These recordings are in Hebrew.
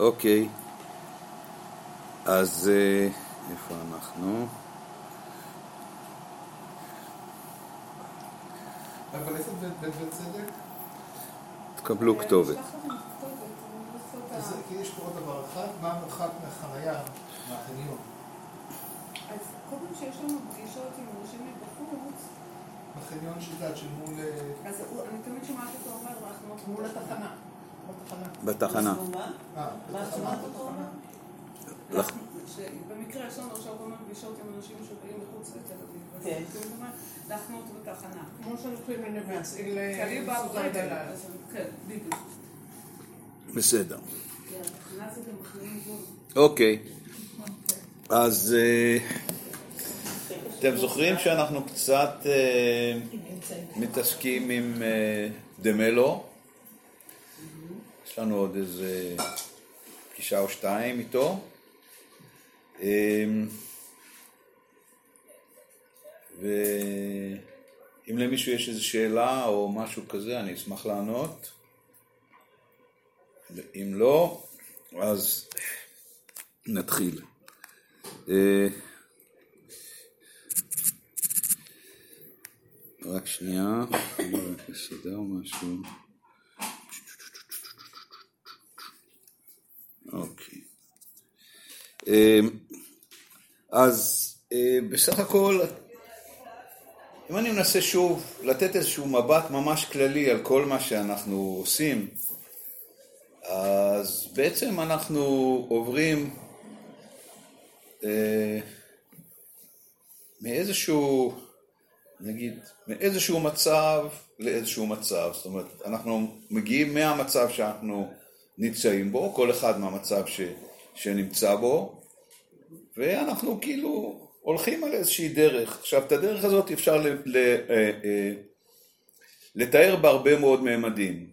אוקיי, אז אה, איפה אנחנו? אבל איפה בית וצדק? תקבלו כתובת. אז כי יש פה עוד דבר אחד, מה המרחק מהחנייה, מהחניון? אז קודם שיש לנו פגישות עם אנשים מבחוץ, בחניון שיטת של מול... אה, אז אני תמיד שומעת אותו אומר להחנות מול התחנה. בתחנה. אה, במקרה יש לנו עכשיו כמה פגישות עם אנשים שבאים מחוץ לתל אביב. אז כן. אומרת להחנות בתחנה. כמו לסודר ברגל. דלל. אז כן, בדיוק. בסדר. מחנים גבול. אוקיי, אז אה, אתם זוכרים שאנחנו קצת אה, מתעסקים עם אה, דמלו? לנו עוד איזה פגישה או שתיים איתו. אה, ואם למישהו יש איזו שאלה או משהו כזה, אני אשמח לענות. אם לא, אז נתחיל. אה, רק שנייה, אני אסדר משהו. אוקיי. אה, אז אה, בסך הכל, אם אני מנסה שוב לתת איזשהו מבט ממש כללי על כל מה שאנחנו עושים, אז בעצם אנחנו עוברים אה, מאיזשהו, נגיד, מאיזשהו מצב לאיזשהו מצב. זאת אומרת, אנחנו מגיעים מהמצב שאנחנו נמצאים בו, כל אחד מהמצב ש, שנמצא בו, ואנחנו כאילו הולכים על איזושהי דרך. עכשיו, את הדרך הזאת אפשר ל, ל, אה, אה, לתאר בהרבה מאוד ממדים.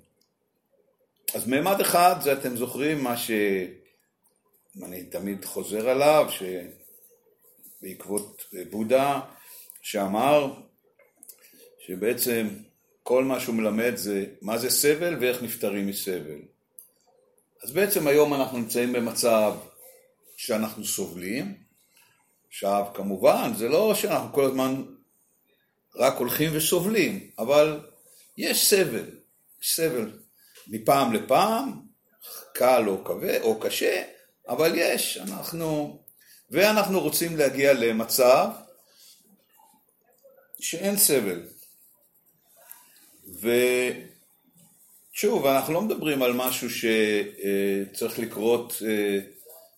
אז מימד אחד זה אתם זוכרים מה שאני תמיד חוזר עליו, שבעקבות בודה שאמר שבעצם כל מה שהוא מלמד זה מה זה סבל ואיך נפטרים מסבל. אז בעצם היום אנחנו נמצאים במצב שאנחנו סובלים. עכשיו כמובן זה לא שאנחנו כל הזמן רק הולכים וסובלים, אבל יש סבל, סבל מפעם לפעם, קל או כבד או קשה, אבל יש, אנחנו, ואנחנו רוצים להגיע למצב שאין סבל. ושוב, אנחנו לא מדברים על משהו שצריך לקרות אה,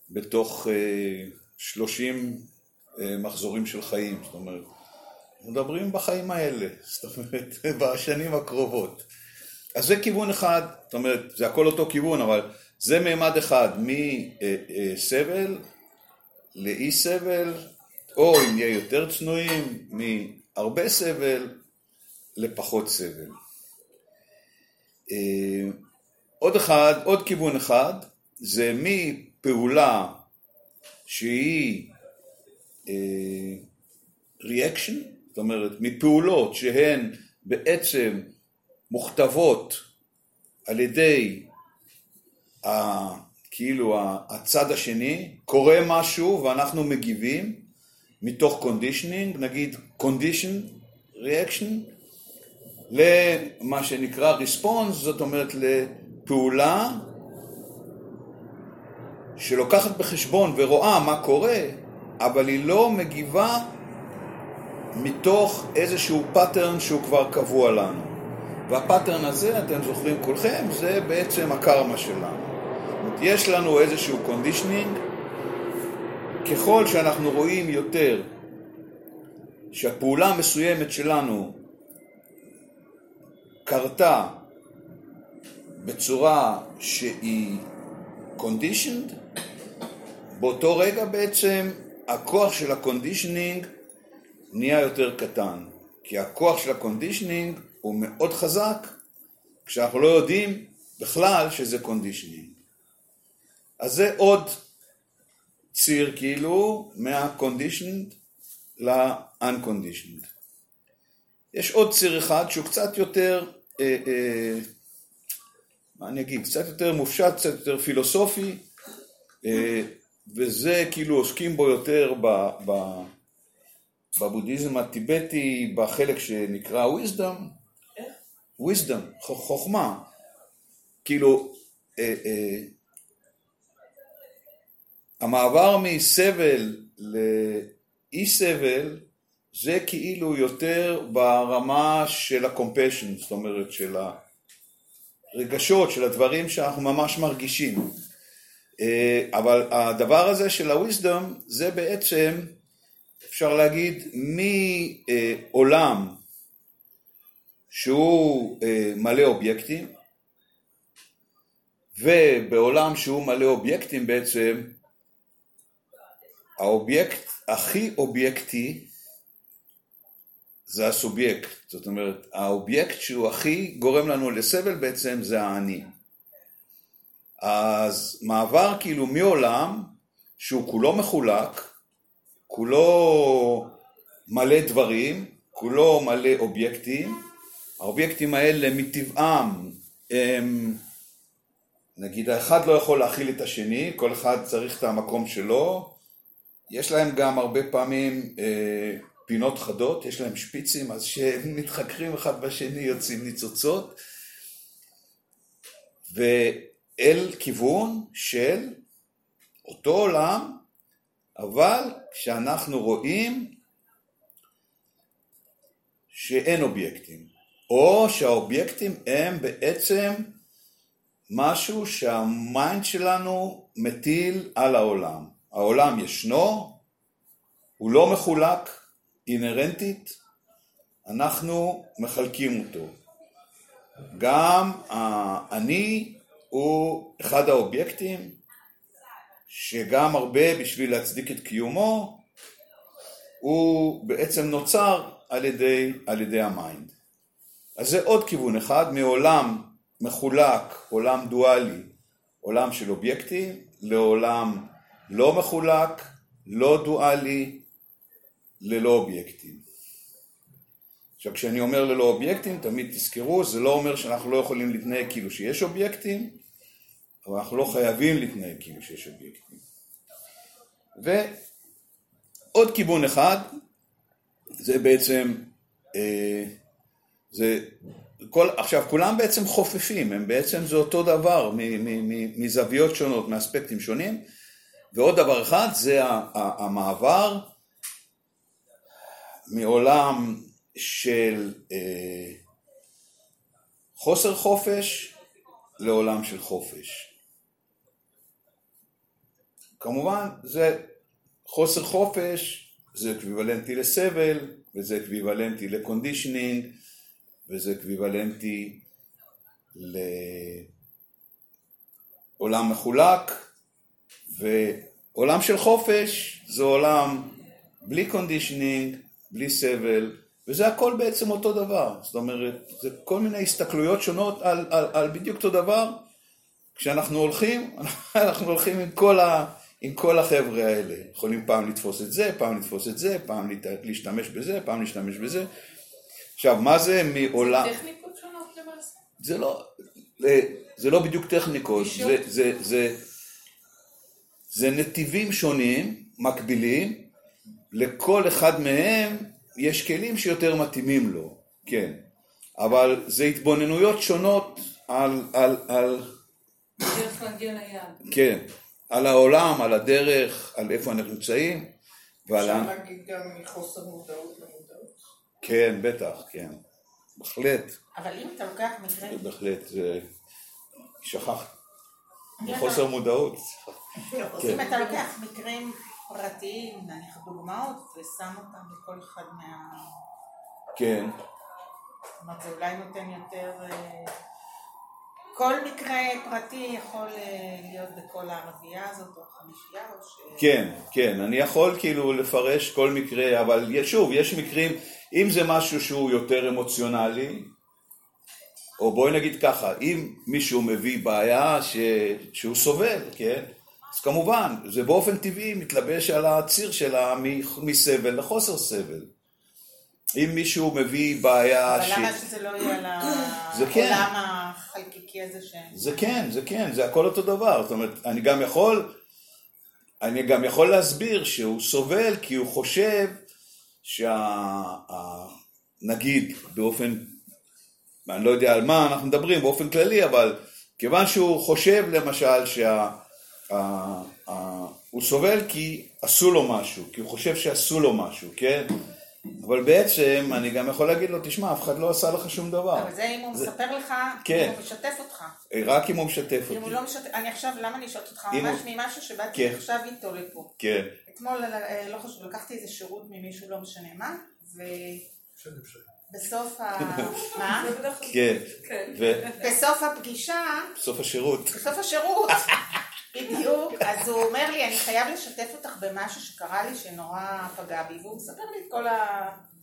בתוך אה, 30 אה, מחזורים של חיים, זאת אומרת, מדברים בחיים האלה, זאת אומרת, בשנים הקרובות. אז זה כיוון אחד, זאת אומרת, זה הכל אותו כיוון, אבל זה מימד אחד, מסבל לאי סבל, או אם נהיה יותר צנועים, מהרבה סבל לפחות סבל. אה, עוד אחד, עוד כיוון אחד, זה מפעולה שהיא ריאקשן, זאת אומרת, מפעולות שהן בעצם מוכתבות על ידי ה, כאילו הצד השני, קורה משהו ואנחנו מגיבים מתוך conditioning, נגיד condition reaction, למה שנקרא response, זאת אומרת לפעולה שלוקחת בחשבון ורואה מה קורה, אבל היא לא מגיבה מתוך איזשהו pattern שהוא כבר קבוע לנו. וה pattern הזה, אתם זוכרים כולכם, זה בעצם הקרמה שלנו. יש לנו איזשהו conditioning, ככל שאנחנו רואים יותר שהפעולה המסוימת שלנו קרתה בצורה שהיא conditioned, באותו רגע בעצם הכוח של ה conditioning נהיה יותר קטן. כי הכוח של ה conditioning הוא מאוד חזק כשאנחנו לא יודעים בכלל שזה conditioning. אז זה עוד ציר כאילו מה conditioned ל unconditioned. יש עוד ציר אחד שהוא קצת יותר, מה אני אגיד, קצת יותר מופשט, קצת יותר פילוסופי, אה, וזה כאילו עוסקים בו יותר ב, בבודהיזם הטיבטי בחלק שנקרא wisdom, wisdom, חוכמה, כאילו אה, אה, המעבר מסבל לאי סבל זה כאילו יותר ברמה של ה-compassion, זאת אומרת של הרגשות, של הדברים שאנחנו ממש מרגישים. אה, אבל הדבר הזה של ה-wisdom זה בעצם, אפשר להגיד, מעולם שהוא אה, מלא אובייקטים, ובעולם שהוא מלא אובייקטים בעצם, האובייקט הכי אובייקטי זה הסובייקט, זאת אומרת האובייקט שהוא הכי גורם לנו לסבל בעצם זה האני. אז מעבר כאילו מעולם שהוא כולו מחולק, כולו מלא דברים, כולו מלא אובייקטים, האובייקטים האלה מטבעם הם נגיד האחד לא יכול להכיל את השני, כל אחד צריך את המקום שלו, יש להם גם הרבה פעמים אה, פינות חדות, יש להם שפיצים, אז שהם מתחככים אחד בשני יוצאים ניצוצות, ואל כיוון של אותו עולם, אבל כשאנחנו רואים שאין אובייקטים, או שהאובייקטים הם בעצם משהו שהמיינד שלנו מטיל על העולם. העולם ישנו, הוא לא מחולק אינהרנטית, אנחנו מחלקים אותו. גם אני הוא אחד האובייקטים שגם הרבה בשביל להצדיק את קיומו הוא בעצם נוצר על ידי, על ידי ה mind. אז זה עוד כיוון אחד מעולם מחולק, עולם דואלי, עולם של אובייקטים, לעולם לא מחולק, לא דואלי, ללא אובייקטים. עכשיו כשאני אומר ללא אובייקטים, תמיד תזכרו, זה לא אומר שאנחנו לא יכולים להתנהג כאילו שיש אובייקטים, אבל אנחנו לא חייבים להתנהג כאילו שיש אובייקטים. ועוד כיוון אחד, זה בעצם, אה, זה כל, עכשיו כולם בעצם חופפים, הם בעצם זה אותו דבר מזוויות שונות, מאספקטים שונים, ועוד דבר אחד זה המעבר מעולם של אה, חוסר חופש לעולם של חופש. כמובן זה חוסר חופש זה אקוויוולנטי לסבל וזה אקוויוולנטי ל conditioning וזה אקוויוולנטי לעולם מחולק, ועולם של חופש זה עולם בלי conditioning, בלי סבל, וזה הכל בעצם אותו דבר, זאת אומרת, זה כל מיני הסתכלויות שונות על, על, על בדיוק אותו דבר, כשאנחנו הולכים, אנחנו הולכים עם כל, ה, עם כל החבר'ה האלה, יכולים פעם לתפוס את זה, פעם לתפוס את זה, פעם להשתמש בזה, פעם להשתמש בזה, עכשיו, מה זה מעולם... זה טכניקות שונות למעשה? זה לא, אה, זה לא בדיוק טכניקות, זה, זה, זה, זה נתיבים שונים, מקבילים, לכל אחד מהם יש כלים שיותר מתאימים לו, כן, אבל זה התבוננויות שונות על... על, על דרך להגיע ליעד. כן, על העולם, על הדרך, על איפה אנחנו נמצאים. אפשר להגיד גם מחוסר מודעות כן, בטח, כן. בהחלט. אבל אם אתה לוקח מקרה... בהחלט, זה... שכחת. מחוסר מודעות. אם אתה לוקח מקרים פרטיים, נניח דוגמאות, ושם אותם בכל אחד מה... כן. זאת אומרת, זה אולי נותן יותר... אה, כל מקרה פרטי יכול אה, להיות בכל הערבייה הזאת או החמישייה או ש... כן, כן, אני יכול כאילו לפרש כל מקרה, אבל שוב, יש מקרים, אם זה משהו שהוא יותר אמוציונלי, או בואי נגיד ככה, אם מישהו מביא בעיה ש... שהוא סובל, כן? אז כמובן, זה באופן טבעי מתלבש על הציר שלה מסבל לחוסר סבל. אם מישהו מביא בעיה אבל ש... אבל למה שזה לא יהיה על כן. העולם החלקיקי הזה ש... זה כן, זה כן, זה הכל אותו דבר. זאת אומרת, אני גם יכול אני גם יכול להסביר שהוא סובל כי הוא חושב שה... נגיד באופן, אני לא יודע על מה אנחנו מדברים באופן כללי, אבל כיוון שהוא חושב למשל שה... הוא סובל כי עשו לו משהו, כי הוא חושב שעשו לו משהו, כן? אבל בעצם אני גם יכול להגיד לו, תשמע, אף אחד לא עשה לך שום דבר. אבל זה אם הוא זה- מספר לך, כן. אם הוא משתף אותך. רק אם הוא משתף אם הוא אותי. לא משתף, אני עכשיו, למה אני שואלת אותך אם ממש הוא- ממשהו שבאתי כן. עכשיו איתו לפה. כן, אתמול, אה, לא חשוב, לקחתי איזה שירות ממישהו, לא משנה מה, בסדר. ובסוף ה... מה? כן. כן. בסוף הפגישה, השירות. בסוף השירות, בדיוק, אז הוא אומר לי, אני חייב לשתף אותך במשהו שקרה לי שנורא פגע בי, והוא מספר לי את כל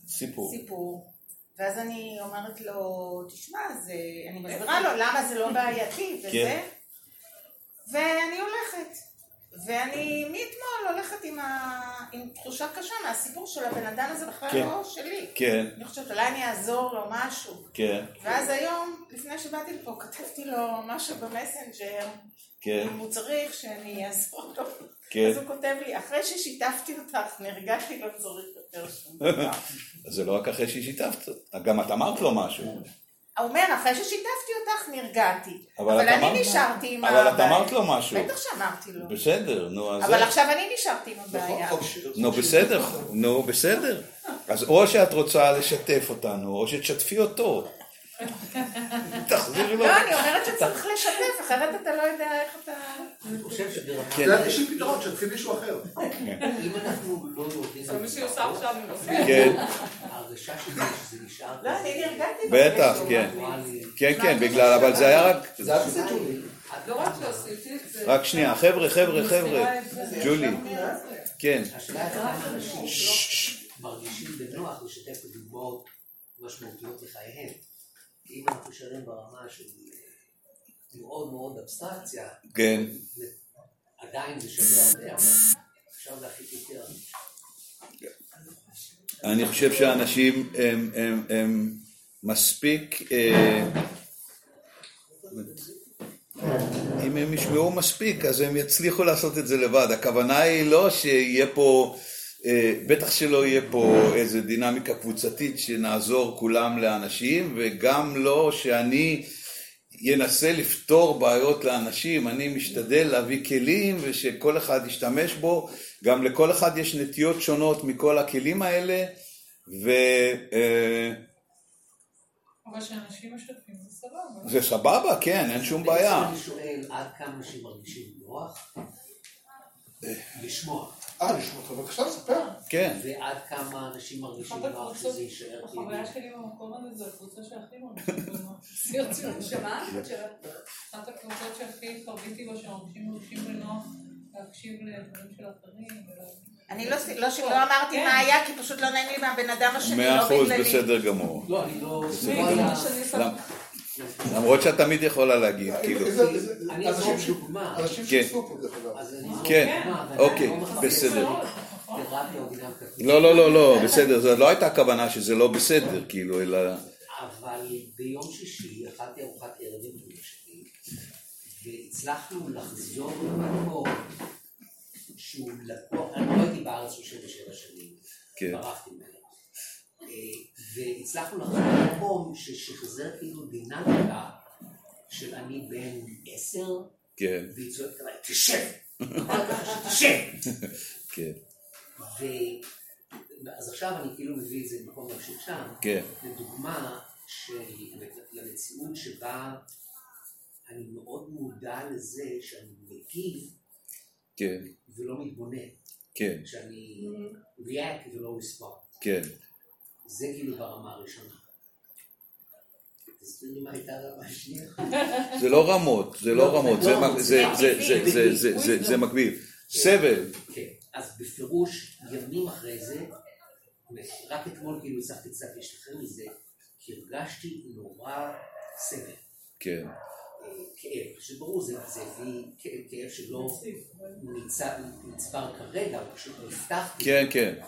סיפור. הסיפור. ואז אני אומרת לו, תשמע, זה... אני מסבירה לו למה זה לא בעייתי, וזה, כן. ואני הולכת. ואני מאתמול הולכת עם, ה... עם תחושה קשה מהסיפור של הבן אדם הזה בכלל כן. לא שלי. כן, אני חושבת, אולי אני אעזור לו משהו. כן, ואז היום, לפני שבאתי לפה, כתבתי לו משהו במסנג'ר, כן, אם הוא צריך שאני אעזור לו. כן. אז הוא כותב לי, אחרי ששיתפתי אותך, נרגעתי, לא צריך יותר שום דבר. זה לא רק אחרי ששיתפת, גם את אמרת לו משהו. אומר, אחרי ששיתפתי אותך, נרגעתי. אבל אבל אני אמרת- נשארתי עם אבל את הבעיה. אמרת לו משהו. בטח שאמרתי לו. בסדר, נו, אז... אבל זה- עכשיו אני נשארתי עם הבעיה. נו, בסדר, נו, בסדר. אז או שאת רוצה לשתף אותנו, או שתשתפי אותו. תחזירי לו. לא, אני אומרת שצריך לשתף, אחרת אתה לא יודע איך אתה... אני חושב שברמה, כן. יש לי פתרון, שתתחיל מישהו אחר. אם אנחנו לא. זה מה שהיא עושה עכשיו אופיר. כן, ההרגשה שלי שזה נשאר... לא, אני נרגעתי. בטח. כן. כן, כן, בגלל, אבל זה היה רק... זה היה בסדר, ג'ולי. לא רק שעשיתי את זה. רק שנייה, חבר'ה, חבר'ה, חבר'ה. ג'ולי, כן. השאלה היא כמה אנשים מרגישים בנוח לשתף בדוגמאות משמעותיות לחייהם. אם אנחנו נשארים ברמה של מאוד מאוד אבסטרקציה, כן, עדיין זה שווה הרבה, אבל אפשר להפיק יותר. אני חושב שאנשים הם, הם, הם מספיק, אה, אם הם ישמעו מספיק אז הם יצליחו לעשות את זה לבד. הכוונה היא לא שיהיה פה, אה, בטח שלא יהיה פה איזה דינמיקה קבוצתית שנעזור כולם לאנשים וגם לא שאני ינסה לפתור בעיות לאנשים, אני משתדל להביא כלים ושכל אחד ישתמש בו, גם לכל אחד יש נטיות שונות מכל הכלים האלה ו... אה, אבל שאנשים משתפים זה סבבה. זה סבבה, כן, אין שום בעיה. אני שואל עד כמה אנשים מרגישים נוח לשמוע, אה, לשמוע אותך, בבקשה, ספר. כן, ועד כמה אנשים מרגישים נוח שזה יישאר החוויה כאילו. שלי במקום הזה זה הקבוצה שהכי מרגישים בנוח. סירציות שמה? אחת הקבוצות שהכי חוויתי בה שמרגישים מרגישים בנוח להקשיב לדברים של אחרים. אני לא לא ש- לא אמרתי כן. מה היה, כי פשוט לא נעים לי מהבן אדם השני, מאה לא אחוז בגללי. בסדר גמור. לא, אני לא... למרות שאת תמיד יכולה להגיד, כאילו. איזה- איזה- אני אנשים ש- דוגמה. כן. פה, דרך אגב. כן, אבל אוקיי, לא בסדר. לא, לא, לא, לא, בסדר, זו לא הייתה הכוונה שזה לא בסדר, כאילו, אלא... אבל ביום שישי אכלתי ארוחת ערב עם אמא שלי, והצלחנו לחזור למקום שהוא לקוח, אני לא הייתי בארץ 37 שנים, כן. ברחתי ממנו. והצלחנו לחזור למקום ששחזר כאילו דינמיקה של אני בן עשר, כן, והיא צועקת עליי, תשב! אמרתי לך שתשב! כן, ו- אז עכשיו אני כאילו מביא את זה במקום להמשיך שם, כן, לדוגמה של למציאות שבה אני מאוד מודע לזה שאני מגיב כן, ולא מתבונן, כן, שאני react ולא respond. כן. זה כאילו ברמה הראשונה. זה לא רמות, זה לא רמות, זה מקביל. סבל, כן, אז בפירוש ימים אחרי זה, רק אתמול כאילו הצלחתי קצת להשתחרר מזה, כי הרגשתי נורא סבל. כן, כאב, שברור זה כאב, כאב שלא נצבר כרגע, הוא פשוט נפתח כן, כן,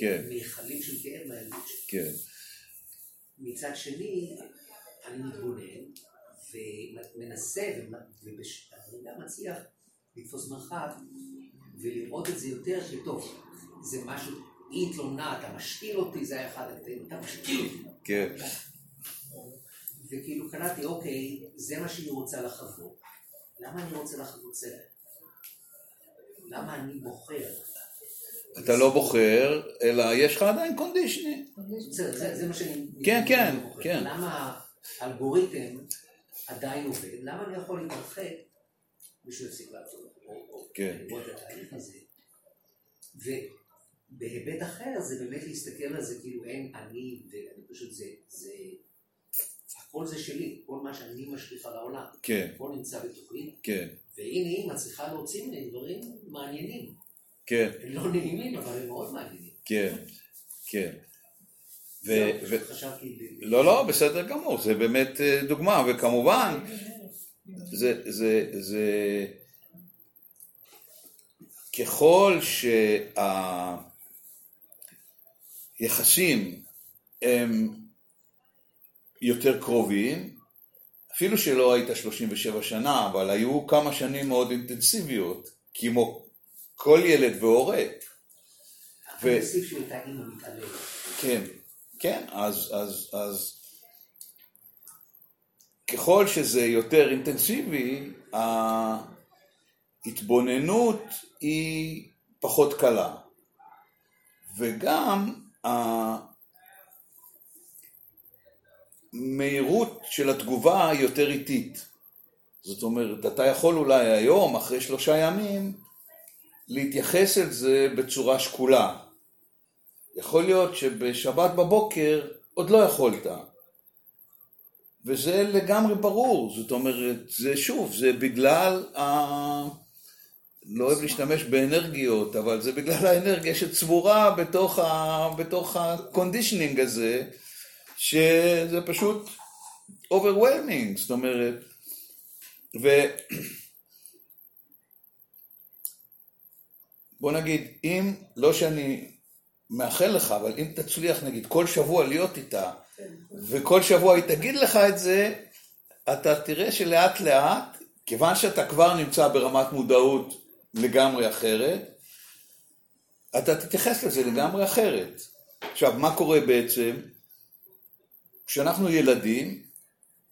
כן. למיכלים של כאב מהילדות שלי. כן, מצד שני, אני מתבונן ומנסה, ואני גם מצליח לתפוס מרחב ולראות את זה יותר שטוב, זה משהו, היא התלונה, אתה משתיל אותי, זה היה אחד, אתה משתיל אותי. כן, וכאילו קלטתי, אוקיי, זה מה שהיא רוצה לחוות. למה אני רוצה לחוות סרט? למה אני בוחר? אתה לא בוחר, אלא יש לך עדיין קונדישני. זה, מה שאני... כן, כן. כן. למה האלגוריתם עדיין עובד? למה אני יכול להתרחק בשביל להפסיק לעבוד? כן. ובהיבט אחר זה באמת להסתכל על זה כאילו אין אני, ואני פשוט זה, הכל זה שלי, כל מה שאני משליך על העולם. כן, הכל נמצא בתוכי, כן, והנה היא מצליחה להוציא ממני דברים מעניינים. כן, הם לא נעימים, אבל הם מאוד מעניינים. כן, כן. ו... זהו, ו- חשבתי... לא, לא, בסדר גמור, זה באמת אה, דוגמה, וכמובן, זה, זה, זה, ככל שהיחסים הם יותר קרובים, אפילו שלא היית 37 שנה, אבל היו כמה שנים מאוד אינטנסיביות, כמו כל ילד והורה. ו-. כן, כן, אז, אז, אז ככל שזה יותר אינטנסיבי, ההתבוננות היא פחות קלה. וגם המהירות של התגובה יותר איטית. זאת אומרת, אתה יכול אולי היום, אחרי שלושה ימים, להתייחס אל זה בצורה שקולה. יכול להיות שבשבת בבוקר עוד לא יכולת. וזה לגמרי ברור, זאת אומרת, זה שוב, זה בגלל ה... לא אוהב להשתמש באנרגיות, אבל זה בגלל האנרגיה שצבורה בתוך, ה... בתוך ה conditioning הזה, שזה פשוט overwhelming, זאת אומרת, ו... בוא נגיד, אם, לא שאני מאחל לך, אבל אם תצליח נגיד כל שבוע להיות איתה, וכל שבוע היא תגיד לך את זה, אתה תראה שלאט לאט, כיוון שאתה כבר נמצא ברמת מודעות לגמרי אחרת, אתה תתייחס לזה לגמרי אחרת. עכשיו, מה קורה בעצם? כשאנחנו ילדים,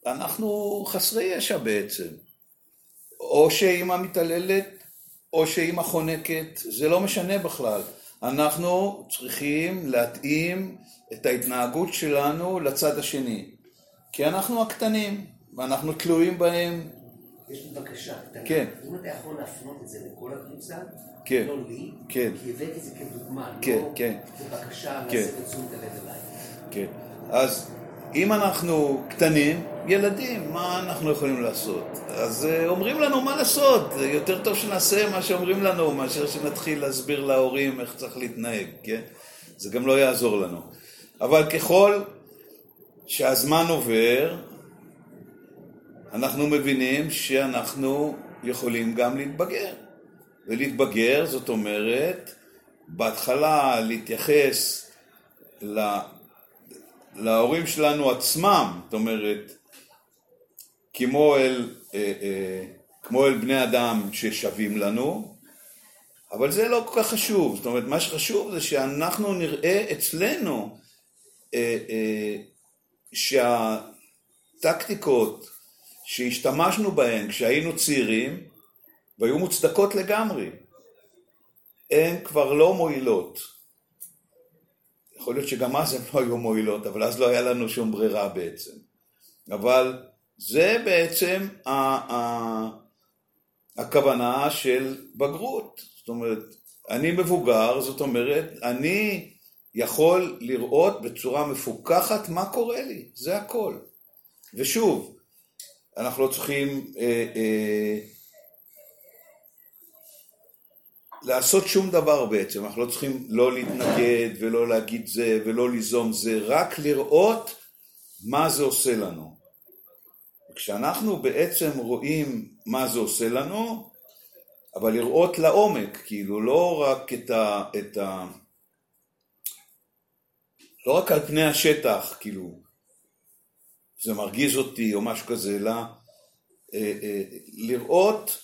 אנחנו חסרי ישע בעצם. או שאימא מתעללת, או שאימא חונקת, זה לא משנה בכלל. אנחנו צריכים להתאים את ההתנהגות שלנו לצד השני. כי אנחנו הקטנים, ואנחנו תלויים בהם. יש לי בקשה קטנה. כן. אם אתה יכול להפנות את זה לכל הקבוצה, כן. לא לי, כן. כי הבאתי את זה כדוגמה, כן, לא כן. כבקשה כן. להסב את תשומת הלב אליי. כן. אז אם אנחנו קטנים, ילדים, מה אנחנו יכולים לעשות? אז אה, אומרים לנו מה לעשות, יותר טוב שנעשה מה שאומרים לנו, מאשר שנתחיל להסביר להורים איך צריך להתנהג, כן? זה גם לא יעזור לנו. אבל ככל שהזמן עובר, אנחנו מבינים שאנחנו יכולים גם להתבגר. ולהתבגר זאת אומרת, בהתחלה להתייחס. להורים שלנו עצמם, זאת אומרת, כמו אל, אה, אה, כמו אל בני אדם ששווים לנו, אבל זה לא כל כך חשוב, זאת אומרת, מה שחשוב זה שאנחנו נראה אצלנו אה, אה, שהטקטיקות שהשתמשנו בהן כשהיינו צעירים, והיו מוצדקות לגמרי, הן כבר לא מועילות. יכול להיות שגם אז הן לא היו מועילות, אבל אז לא היה לנו שום ברירה בעצם. אבל זה בעצם ה- ה- הכוונה של בגרות. זאת אומרת, אני מבוגר, זאת אומרת, אני יכול לראות בצורה מפוקחת מה קורה לי, זה הכל. ושוב, אנחנו לא צריכים אה, אה, לעשות שום דבר בעצם, אנחנו לא צריכים לא להתנגד ולא להגיד זה ולא ליזום זה, רק לראות מה זה עושה לנו. כשאנחנו בעצם רואים מה זה עושה לנו, אבל לראות לעומק, כאילו לא רק את ה... את ה לא רק על פני השטח, כאילו, זה מרגיז אותי או משהו כזה, אלא אה, אה, לראות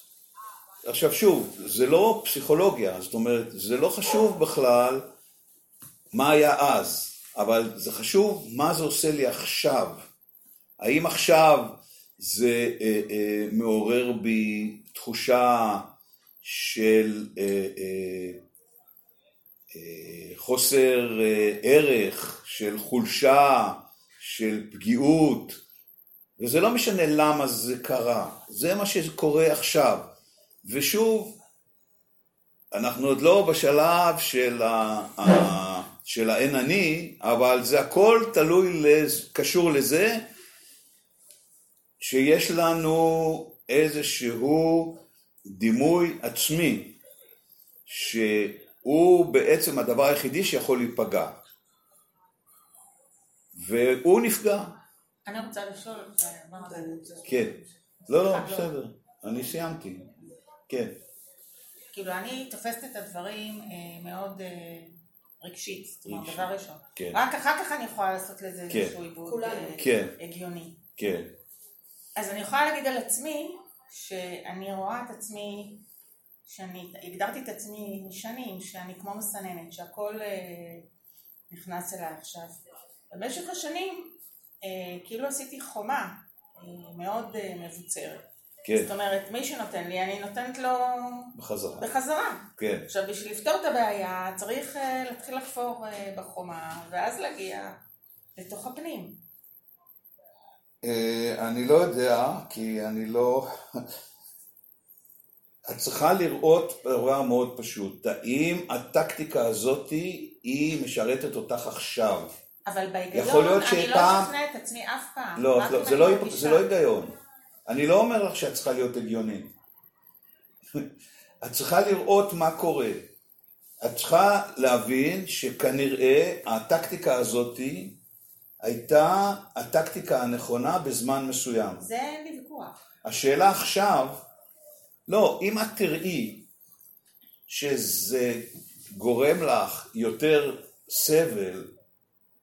עכשיו שוב, זה לא פסיכולוגיה, זאת אומרת, זה לא חשוב בכלל מה היה אז, אבל זה חשוב מה זה עושה לי עכשיו. האם עכשיו זה אה, אה, מעורר בי תחושה של אה, אה, אה, חוסר אה, ערך, של חולשה, של פגיעות, וזה לא משנה למה זה קרה, זה מה שקורה עכשיו. ושוב, אנחנו עוד לא בשלב של, ה, ה, של האין אני, אבל זה הכל תלוי, לז, קשור לזה שיש לנו איזשהו דימוי עצמי, שהוא בעצם הדבר היחידי שיכול להיפגע. והוא נפגע. אני רוצה לשאול, כן. לא, לא, בסדר. אני סיימתי. כן. כאילו אני תופסת את הדברים אה, מאוד אה, רגשית, זאת אומרת. דבר ראשון. כן. רק אחר כך אני יכולה לעשות לזה כן. איזשהו עיבוד. אה, כן. הגיוני. כן. אז אני יכולה להגיד על עצמי, שאני רואה את עצמי, שאני הגדרתי את עצמי שנים, שאני כמו מסננת, שהכל אה, נכנס אליי עכשיו. במשך השנים, אה, כאילו עשיתי חומה אה, מאוד אה, מבוצרת. כן. זאת אומרת, מי שנותן לי, אני נותנת לו בחזרה. בחזרה. כן. עכשיו, בשביל לפתור את הבעיה, צריך אה, להתחיל לחפור אה, בחומה, ואז להגיע לתוך הפנים. אה, אני לא יודע, כי אני לא... את צריכה לראות דבר מאוד פשוט, האם הטקטיקה הזאת היא משרתת אותך עכשיו? אבל בהיגיון, אני לא שפעם- אשכנע את עצמי אף פעם. לא, לא, זה לא. זה לא היגיון. אני לא אומר לך שאת צריכה להיות הגיונית. את צריכה לראות מה קורה. את צריכה להבין שכנראה הטקטיקה הזאת הייתה הטקטיקה הנכונה בזמן מסוים. זה אין לי ויכוח. השאלה עכשיו, לא, אם את תראי שזה גורם לך יותר סבל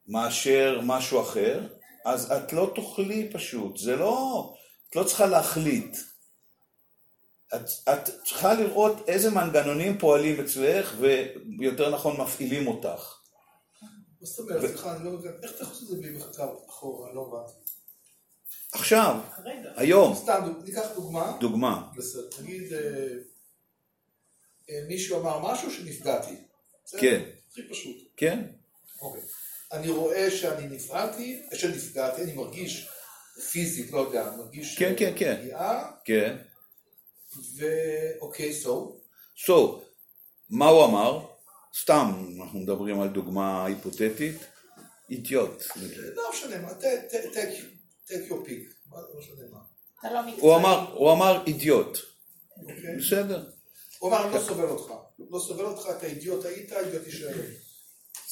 מאשר משהו אחר, אז את לא תוכלי פשוט, זה לא, את לא צריכה להחליט. את, את צריכה לראות איזה מנגנונים פועלים אצלך ויותר נכון מפעילים אותך. מה זאת אומרת? סליחה, אני לא מבין. איך אתה יכול לעשות את זה בלי מחקר אחורה? לא הבנתי. עכשיו. היום, סתם, ניקח דוגמה. דוגמה, בסדר. נגיד, אה, אה, מישהו אמר משהו שנפגעתי. כן. הכי פשוט. כן? אוקיי. אני רואה שאני נפגעתי, שנפגעתי, אני מרגיש פיזית, לא יודע, מרגיש כן, כן, כן. פגיעה, כן. ואוקיי, so, So, מה הוא אמר? סתם, אנחנו מדברים על דוגמה היפותטית, אידיוט. לא משנה מה, take- take your pick, לא משנה מה. לא. הוא אמר, הוא אמר אידיוט, אוקיי? בסדר. הוא אמר, אני לא סובל אותך. לא סובל אותך, אתה אידיוט היית, אידיוט תישאר.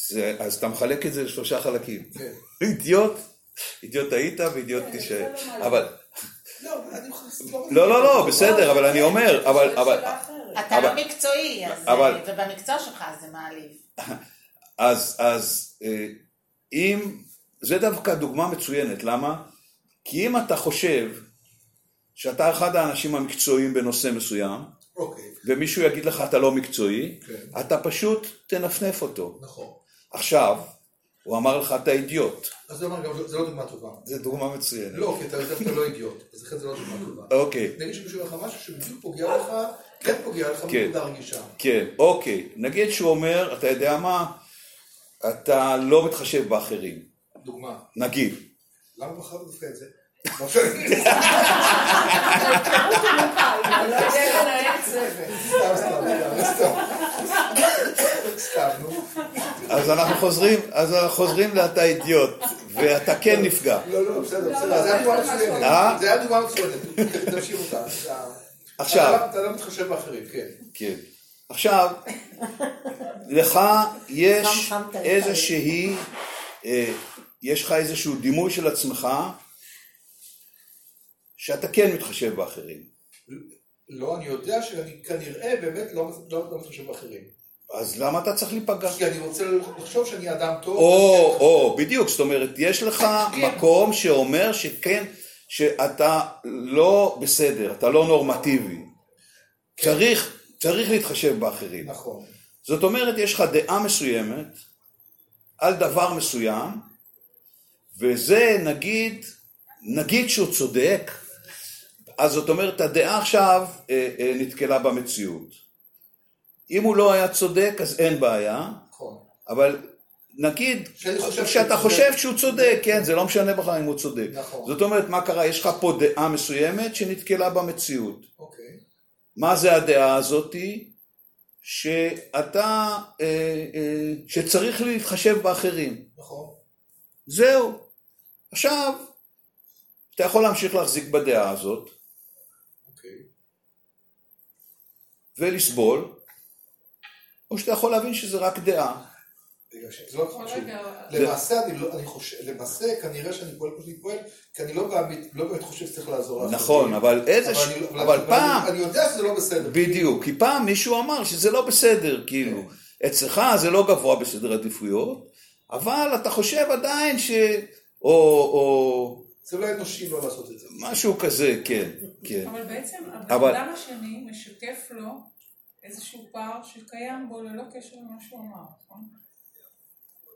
זה, אז אתה מחלק את זה לשלושה חלקים. כן. אידיוט, אידיוט היית ואידיוט תישאר. אבל, לא, לא... לא, לא, בסדר, אבל אני אומר, אבל, אבל, אתה לא מקצועי, ובמקצוע שלך זה מעליב. אז, אז, אה, אם, זה דווקא דוגמה מצוינת, למה? כי אם אתה חושב שאתה אחד האנשים המקצועיים בנושא מסוים, אוקיי, ומישהו יגיד לך אתה לא מקצועי, כן. אתה פשוט תנפנף אותו. נכון. עכשיו, הוא אמר לך אתה אידיוט, אז זה אומר גם, זה לא דוגמה טובה. זו דוגמה מצוינת. לא, כי אתה יודע שאתה לא אידיוט, אז לכן זה לא דוגמה טובה. אוקיי, נגיד שמישהו אומר לך משהו שבדיוק פוגע לך, כן פוגע לך כן. בנקודה רגישה. כן, אוקיי. נגיד שהוא אומר, אתה יודע מה, אתה לא מתחשב באחרים. דוגמה. נגיד. למה בחרת דווקא את זה? סתם, סתם, סתם. אז אנחנו חוזרים, אז אנחנו חוזרים לאתה אידיוט, ואתה כן נפגע. לא, לא, בסדר, לא, בסדר, לא, זה היה דוגמה מצוינת. אה? זה היה דוגמה מצוינת. תמשיך אותה. אתה- עכשיו. אתה- לא מתחשב באחרים, כן. כן. עכשיו, לך יש איזושהי, אה, יש לך איזשהו דימוי של עצמך, שאתה כן מתחשב באחרים. לא, אני יודע שאני כנראה באמת לא לא- לא מתחשב באחרים. אז למה אתה צריך להיפגע? כי אני רוצה לחשוב שאני אדם טוב. או, או, בדיוק, זאת אומרת, יש לך כן. מקום שאומר שכן, שאתה לא בסדר, אתה לא נורמטיבי. צריך, צריך להתחשב באחרים. נכון. זאת אומרת, יש לך דעה מסוימת על דבר מסוים, וזה נגיד, נגיד שהוא צודק, אז זאת אומרת, הדעה עכשיו אה, אה, נתקלה במציאות. אם הוא לא היה צודק, אז אין בעיה, נכון. אבל נגיד חושב שאתה שהוא חושב צודק. שהוא צודק, כן, זה לא משנה בכלל אם הוא צודק. נכון. זאת אומרת, מה קרה? יש לך פה דעה מסוימת שנתקלה במציאות. אוקיי. מה זה הדעה הזאתי? שאתה, אה, אה, שצריך להתחשב באחרים. נכון. זהו. עכשיו, אתה יכול להמשיך להחזיק בדעה הזאת אוקיי. ולסבול, או שאתה יכול להבין שזה רק דעה. לא חשוב. רגע, למעשה אני לא, אני חושב, למעשה כנראה שאני פועל כמו שאני פועל, כי אני לא באמת, לא באמת חושב שצריך לעזור לאחרים. נכון, אבל איזה... ש- אבל פעם, אני יודע שזה לא בסדר. בדיוק, כי פעם מישהו אמר שזה לא בסדר, כאילו. אצלך זה לא גבוה בסדר עדיפויות, אבל אתה חושב עדיין ש... או, או זה לא אנושי לא לעשות את זה. משהו כזה, כן, כן. אבל בעצם אבל- הבן אדם השני משקף לו איזשהו פער שקיים בו ללא קשר למה שהוא אמר, נכון?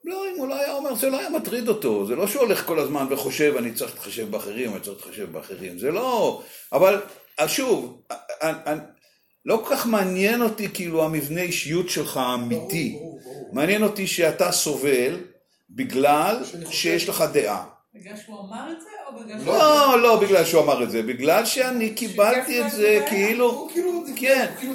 לא, אם הוא לא היה אומר, זה לא היה מטריד אותו. זה לא שהוא הולך כל הזמן וחושב, אני צריך להתחשב באחרים, אני צריך להתחשב באחרים. זה לא... אבל, אז שוב, אני, אני, לא כל כך מעניין אותי כאילו המבנה אישיות שלך האמיתי. ברור, ברור, ברור. מעניין אותי שאתה סובל בגלל שיש לך דעה. בגלל שהוא אמר את זה, או בגלל שהוא... לא, לא בגלל שהוא אמר את זה, בגלל שאני קיבלתי את זה כאילו... כאילו כן. כאילו.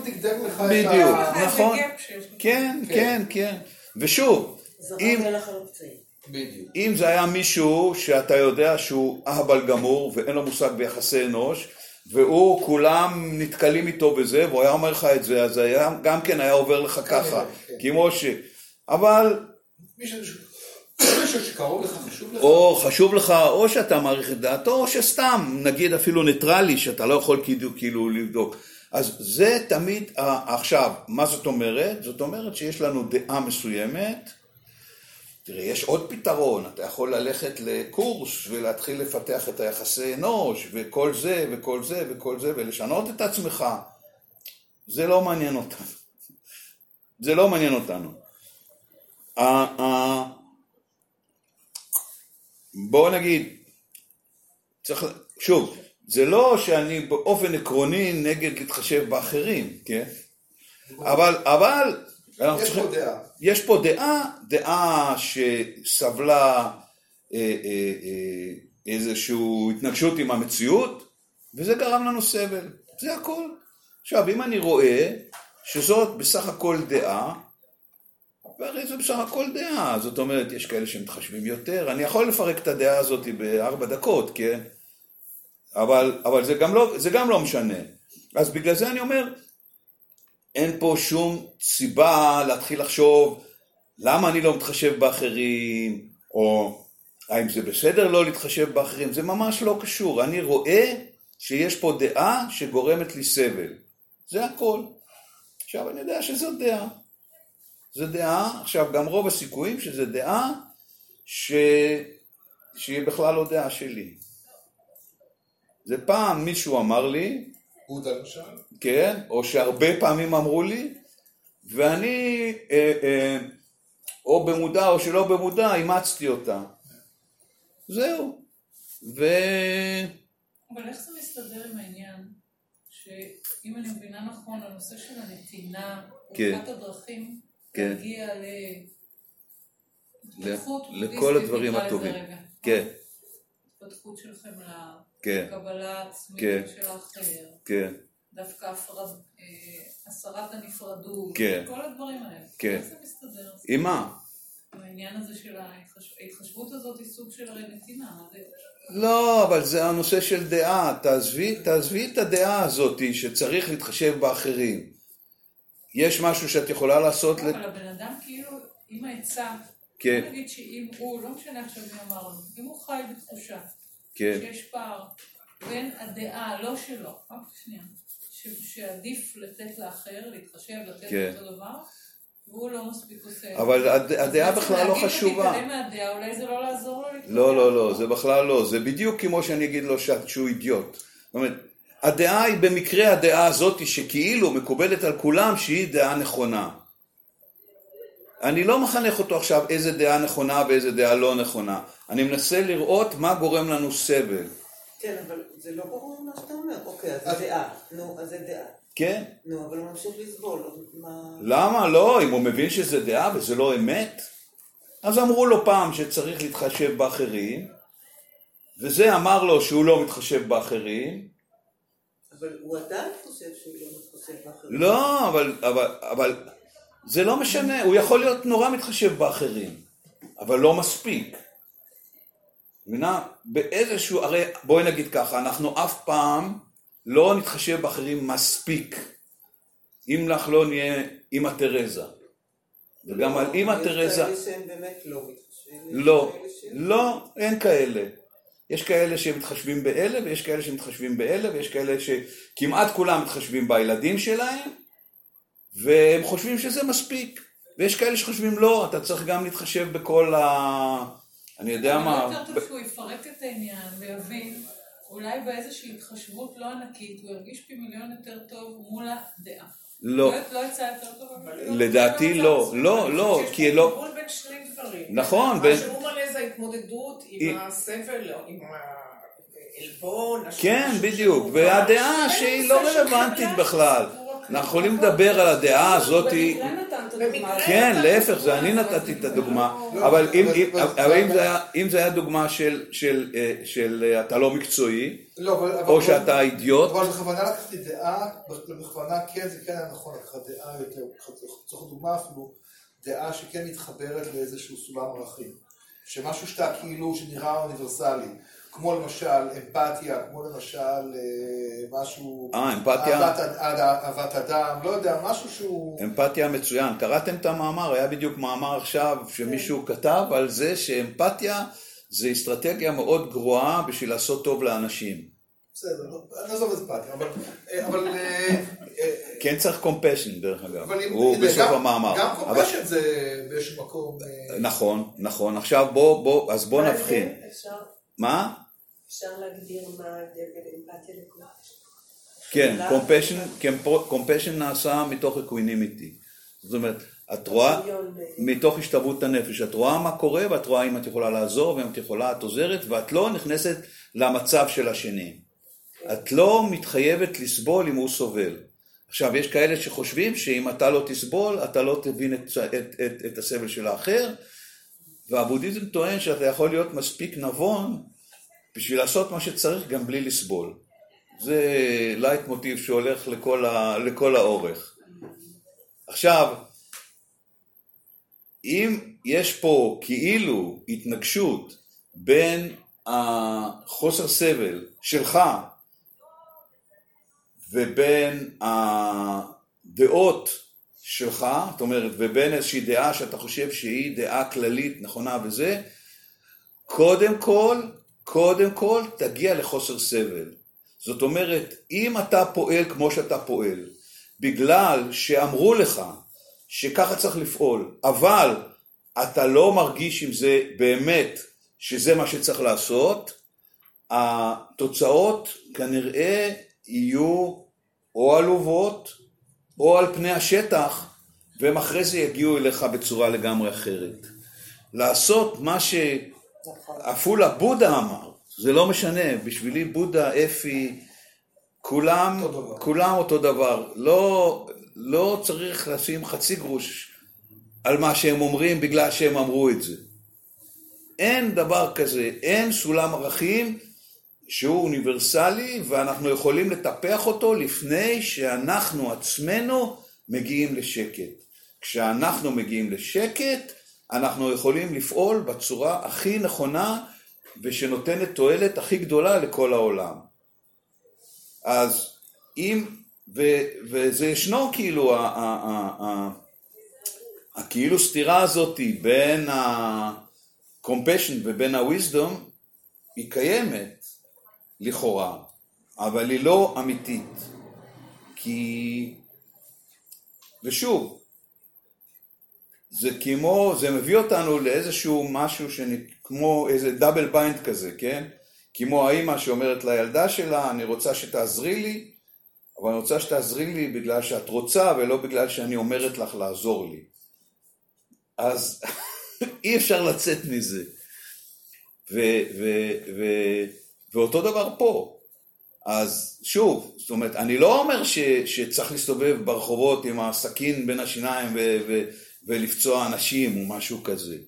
בדיוק. נכון. כן, כן. כן, כן. ושוב, אם... זה היה מישהו שאתה יודע שהוא אהבל גמור ואין לו מושג ביחסי אנוש והוא, כולם נתקלים איתו בזה והוא היה אומר לך את זה, אז היה, גם כן היה עובר לך ככה, כן. כמו ש... אבל, או חשוב לך, או שאתה מעריך את דעתו, או שסתם, נגיד אפילו ניטרלי, שאתה לא יכול כאילו, כאילו לבדוק. אז זה תמיד, עכשיו, מה זאת אומרת? זאת אומרת שיש לנו דעה מסוימת, תראה, יש עוד פתרון, אתה יכול ללכת לקורס ולהתחיל לפתח את היחסי אנוש, וכל זה, וכל זה, וכל זה, ולשנות את עצמך. זה לא מעניין אותנו. זה לא מעניין אותנו. ה- ה- בוא נגיד, צריך, שוב, זה לא שאני באופן עקרוני נגד להתחשב באחרים, כן? אבל, אבל, יש צריכים- פה דעה. יש פה דעה, דעה שסבלה אה, אה, אה, איזושהי התנגשות עם המציאות, וזה גרם לנו סבל. זה הכל. עכשיו, אם אני רואה שזאת בסך הכל דעה, והרי זה בסך הכל דעה, זאת אומרת, יש כאלה שמתחשבים יותר, אני יכול לפרק את הדעה הזאת בארבע דקות, כן? אבל, אבל זה, גם לא, זה גם לא משנה. אז בגלל זה אני אומר, אין פה שום סיבה להתחיל לחשוב למה אני לא מתחשב באחרים, או האם זה בסדר לא להתחשב באחרים, זה ממש לא קשור. אני רואה שיש פה דעה שגורמת לי סבל. זה הכל. עכשיו, אני יודע שזו דעה. זו דעה, עכשיו, גם רוב הסיכויים שזו דעה ש... שהיא בכלל לא דעה שלי. זה פעם מישהו אמר לי, בודה למשל. כן, או שהרבה פעמים אמרו לי, ואני, אה, אה, או במודע או שלא במודע, אימצתי אותה. זהו. ו... אבל איך זה מסתדר עם העניין, שאם אני מבינה נכון, הנושא של הנתינה, כן. הדרכים כן. להגיע להתפתחות לכל בודהיסטית, הדברים הטובים. רגע. כן, התפתחות שלכם כן, לקבלה עצמית כן. של האחר, כן, דווקא הפרד, אה, הסרת הנפרדות, כן. כל הדברים האלה. כן. איך זה מסתדר? עם מה? העניין הזה של ההתחש- ההתחשבות הזאת היא סוג של הרי נתינה, מה זה? לא, אבל זה הנושא של דעה. תעזבי, תעזבי את הדעה הזאת שצריך להתחשב באחרים. יש משהו שאת יכולה לעשות. אבל הבן אדם כאילו, עם העצה, כן. בוא נגיד שאם הוא, לא משנה עכשיו מי אמר לנו, אם הוא חי בתחושה כן, שיש פער בין הדעה, לא שלו, רק שנייה, שעדיף לתת לאחר, להתחשב, לתת כן. אותו דבר, והוא לא מספיק עושה. אבל הדעה בכלל לא להגיד לו, חשובה. תתעלם מהדעה, אולי זה לא לעזור לו להתפתח. לא, לא, לא, זה בכלל לא. זה בדיוק כמו שאני אגיד לו שהוא אידיוט. זאת אומרת, הדעה היא במקרה הדעה הזאת שכאילו מקובלת על כולם שהיא דעה נכונה. אני לא מחנך אותו עכשיו איזה דעה נכונה ואיזה דעה לא נכונה. אני מנסה לראות מה גורם לנו סבל. כן, אבל זה לא ברור מה שאתה אומר. אוקיי, אז זה דעה. נו, אז זה דעה. כן? נו, אבל הוא ממשיך לסבול. למה לא? אם הוא מבין שזה דעה וזה לא אמת? אז אמרו לו פעם שצריך להתחשב באחרים, וזה אמר לו שהוא לא מתחשב באחרים. אבל הוא עדיין חושב שהוא לא מתחשב באחרים. לא, אבל, אבל, אבל זה לא משנה, הוא יכול להיות נורא מתחשב באחרים, אבל לא מספיק. מבינה? באיזשהו, הרי בואי נגיד ככה, אנחנו אף פעם לא נתחשב באחרים מספיק. אם לך לא נהיה אימא תרזה. וגם על אימא תרזה... יש כאלה שהם באמת לא מתחשבים. לא, לא, אין כאלה. יש כאלה שמתחשבים באלה, ויש כאלה שמתחשבים באלה, ויש כאלה שכמעט כולם מתחשבים בילדים שלהם, והם חושבים שזה מספיק. ויש כאלה שחושבים לא, אתה צריך גם להתחשב בכל ה... אני יודע מה... יותר טוב שהוא יפרק את העניין ויבין, אולי באיזושהי התחשבות לא ענקית, הוא ירגיש פי מיליון יותר טוב מול הדעה. לא, לא יצא יותר טוב, אבל... לדעתי לא, לא, לא, כי לא... גבול בין שני דברים. נכון, מה שהוא מלא זה ההתמודדות עם הסבל, עם העלבון. כן, בדיוק, והדעה שהיא לא רלוונטית בכלל. אנחנו יכולים לדבר על הדעה הזאת, במקרה נתן את הדוגמה. במקרה. כן, להפך, זה אני אבל נתתי את הדוגמה, לא, אבל אם- זה היה- אם זה היה דוגמה של- של אה, של, אה, אתה לא מקצועי, לא, או שאתה אידיוט, אבל בכוונה לקחתי דעה, בכוונה כן, זה כן היה נכון לקחת דעה יותר, לצורך דוגמה אפילו, דעה שכן מתחברת לאיזשהו סולם ערכים. שמשהו שאתה כאילו, שנראה אוניברסלי, כמו למשל אמפתיה, כמו למשל אה, משהו... אה, אמפתיה? אהבת, אד- אהבת אדם, לא יודע, משהו שהוא... אמפתיה מצוין. קראתם את המאמר? היה בדיוק מאמר עכשיו שמישהו כתב על זה שאמפתיה זה אסטרטגיה מאוד גרועה בשביל לעשות טוב לאנשים. בסדר, לא, נעזוב את אמפתיה, אבל... אה, אבל אה, כן צריך compassion דרך אגב, הוא בסוף המאמר. גם אבל- compassion זה באיזשהו מקום... נכון, נכון. עכשיו בוא, בוא, אז בוא נבחין. מה? אפשר להגדיר מה ההבדל בין אמפתיה ל compassion. כן, compassion, compassion נעשה מתוך equanimity. זאת אומרת, את רואה, אה, מתוך השתוות הנפש, את רואה מה קורה ואת רואה אם את יכולה לעזור ואם את יכולה את עוזרת ואת לא נכנסת למצב של השני. את לא מתחייבת לסבול אם הוא סובל. עכשיו, יש כאלה שחושבים שאם אתה לא תסבול, אתה לא תבין את, את, את, את הסבל של האחר, והבודהיזם טוען שאתה יכול להיות מספיק נבון בשביל לעשות מה שצריך גם בלי לסבול. זה לייטמוטיב שהולך לכל, ה, לכל האורך. עכשיו, אם יש פה כאילו התנגשות בין החוסר סבל שלך ובין הדעות שלך, זאת אומרת, ובין איזושהי דעה שאתה חושב שהיא דעה כללית נכונה וזה, קודם כל, קודם כל תגיע לחוסר סבל. זאת אומרת, אם אתה פועל כמו שאתה פועל, בגלל שאמרו לך שככה צריך לפעול, אבל אתה לא מרגיש עם זה באמת שזה מה שצריך לעשות, התוצאות כנראה יהיו או עלובות או על פני השטח, והם אחרי זה יגיעו אליך בצורה לגמרי אחרת. לעשות מה שעפולה בודה אמר, זה לא משנה, בשבילי בודה, אפי, כולם אותו. כולם אותו דבר. לא, לא צריך לשים חצי גרוש על מה שהם אומרים בגלל שהם אמרו את זה. אין דבר כזה, אין סולם ערכים שהוא אוניברסלי ואנחנו יכולים לטפח אותו לפני שאנחנו עצמנו מגיעים לשקט. כשאנחנו מגיעים לשקט, אנחנו יכולים לפעול בצורה הכי נכונה ושנותנת תועלת הכי גדולה לכל העולם. אז אם, ו, וזה ישנו כאילו, ה, ה, ה, ה, הכאילו סתירה הזאת בין ה-compassion ובין ה-wisdom, היא קיימת לכאורה, אבל היא לא אמיתית. כי, ושוב, זה כמו, זה מביא אותנו לאיזשהו משהו שאני, כמו איזה double bind כזה, כן? כמו האימא שאומרת לילדה שלה, אני רוצה שתעזרי לי, אבל אני רוצה שתעזרי לי בגלל שאת רוצה ולא בגלל שאני אומרת לך לעזור לי. אז אי אפשר לצאת מזה. ו, ו, ו, ואותו דבר פה. אז שוב, זאת אומרת, אני לא אומר ש, שצריך להסתובב ברחובות עם הסכין בין השיניים ו, ו, ולפצוע אנשים או משהו כזה.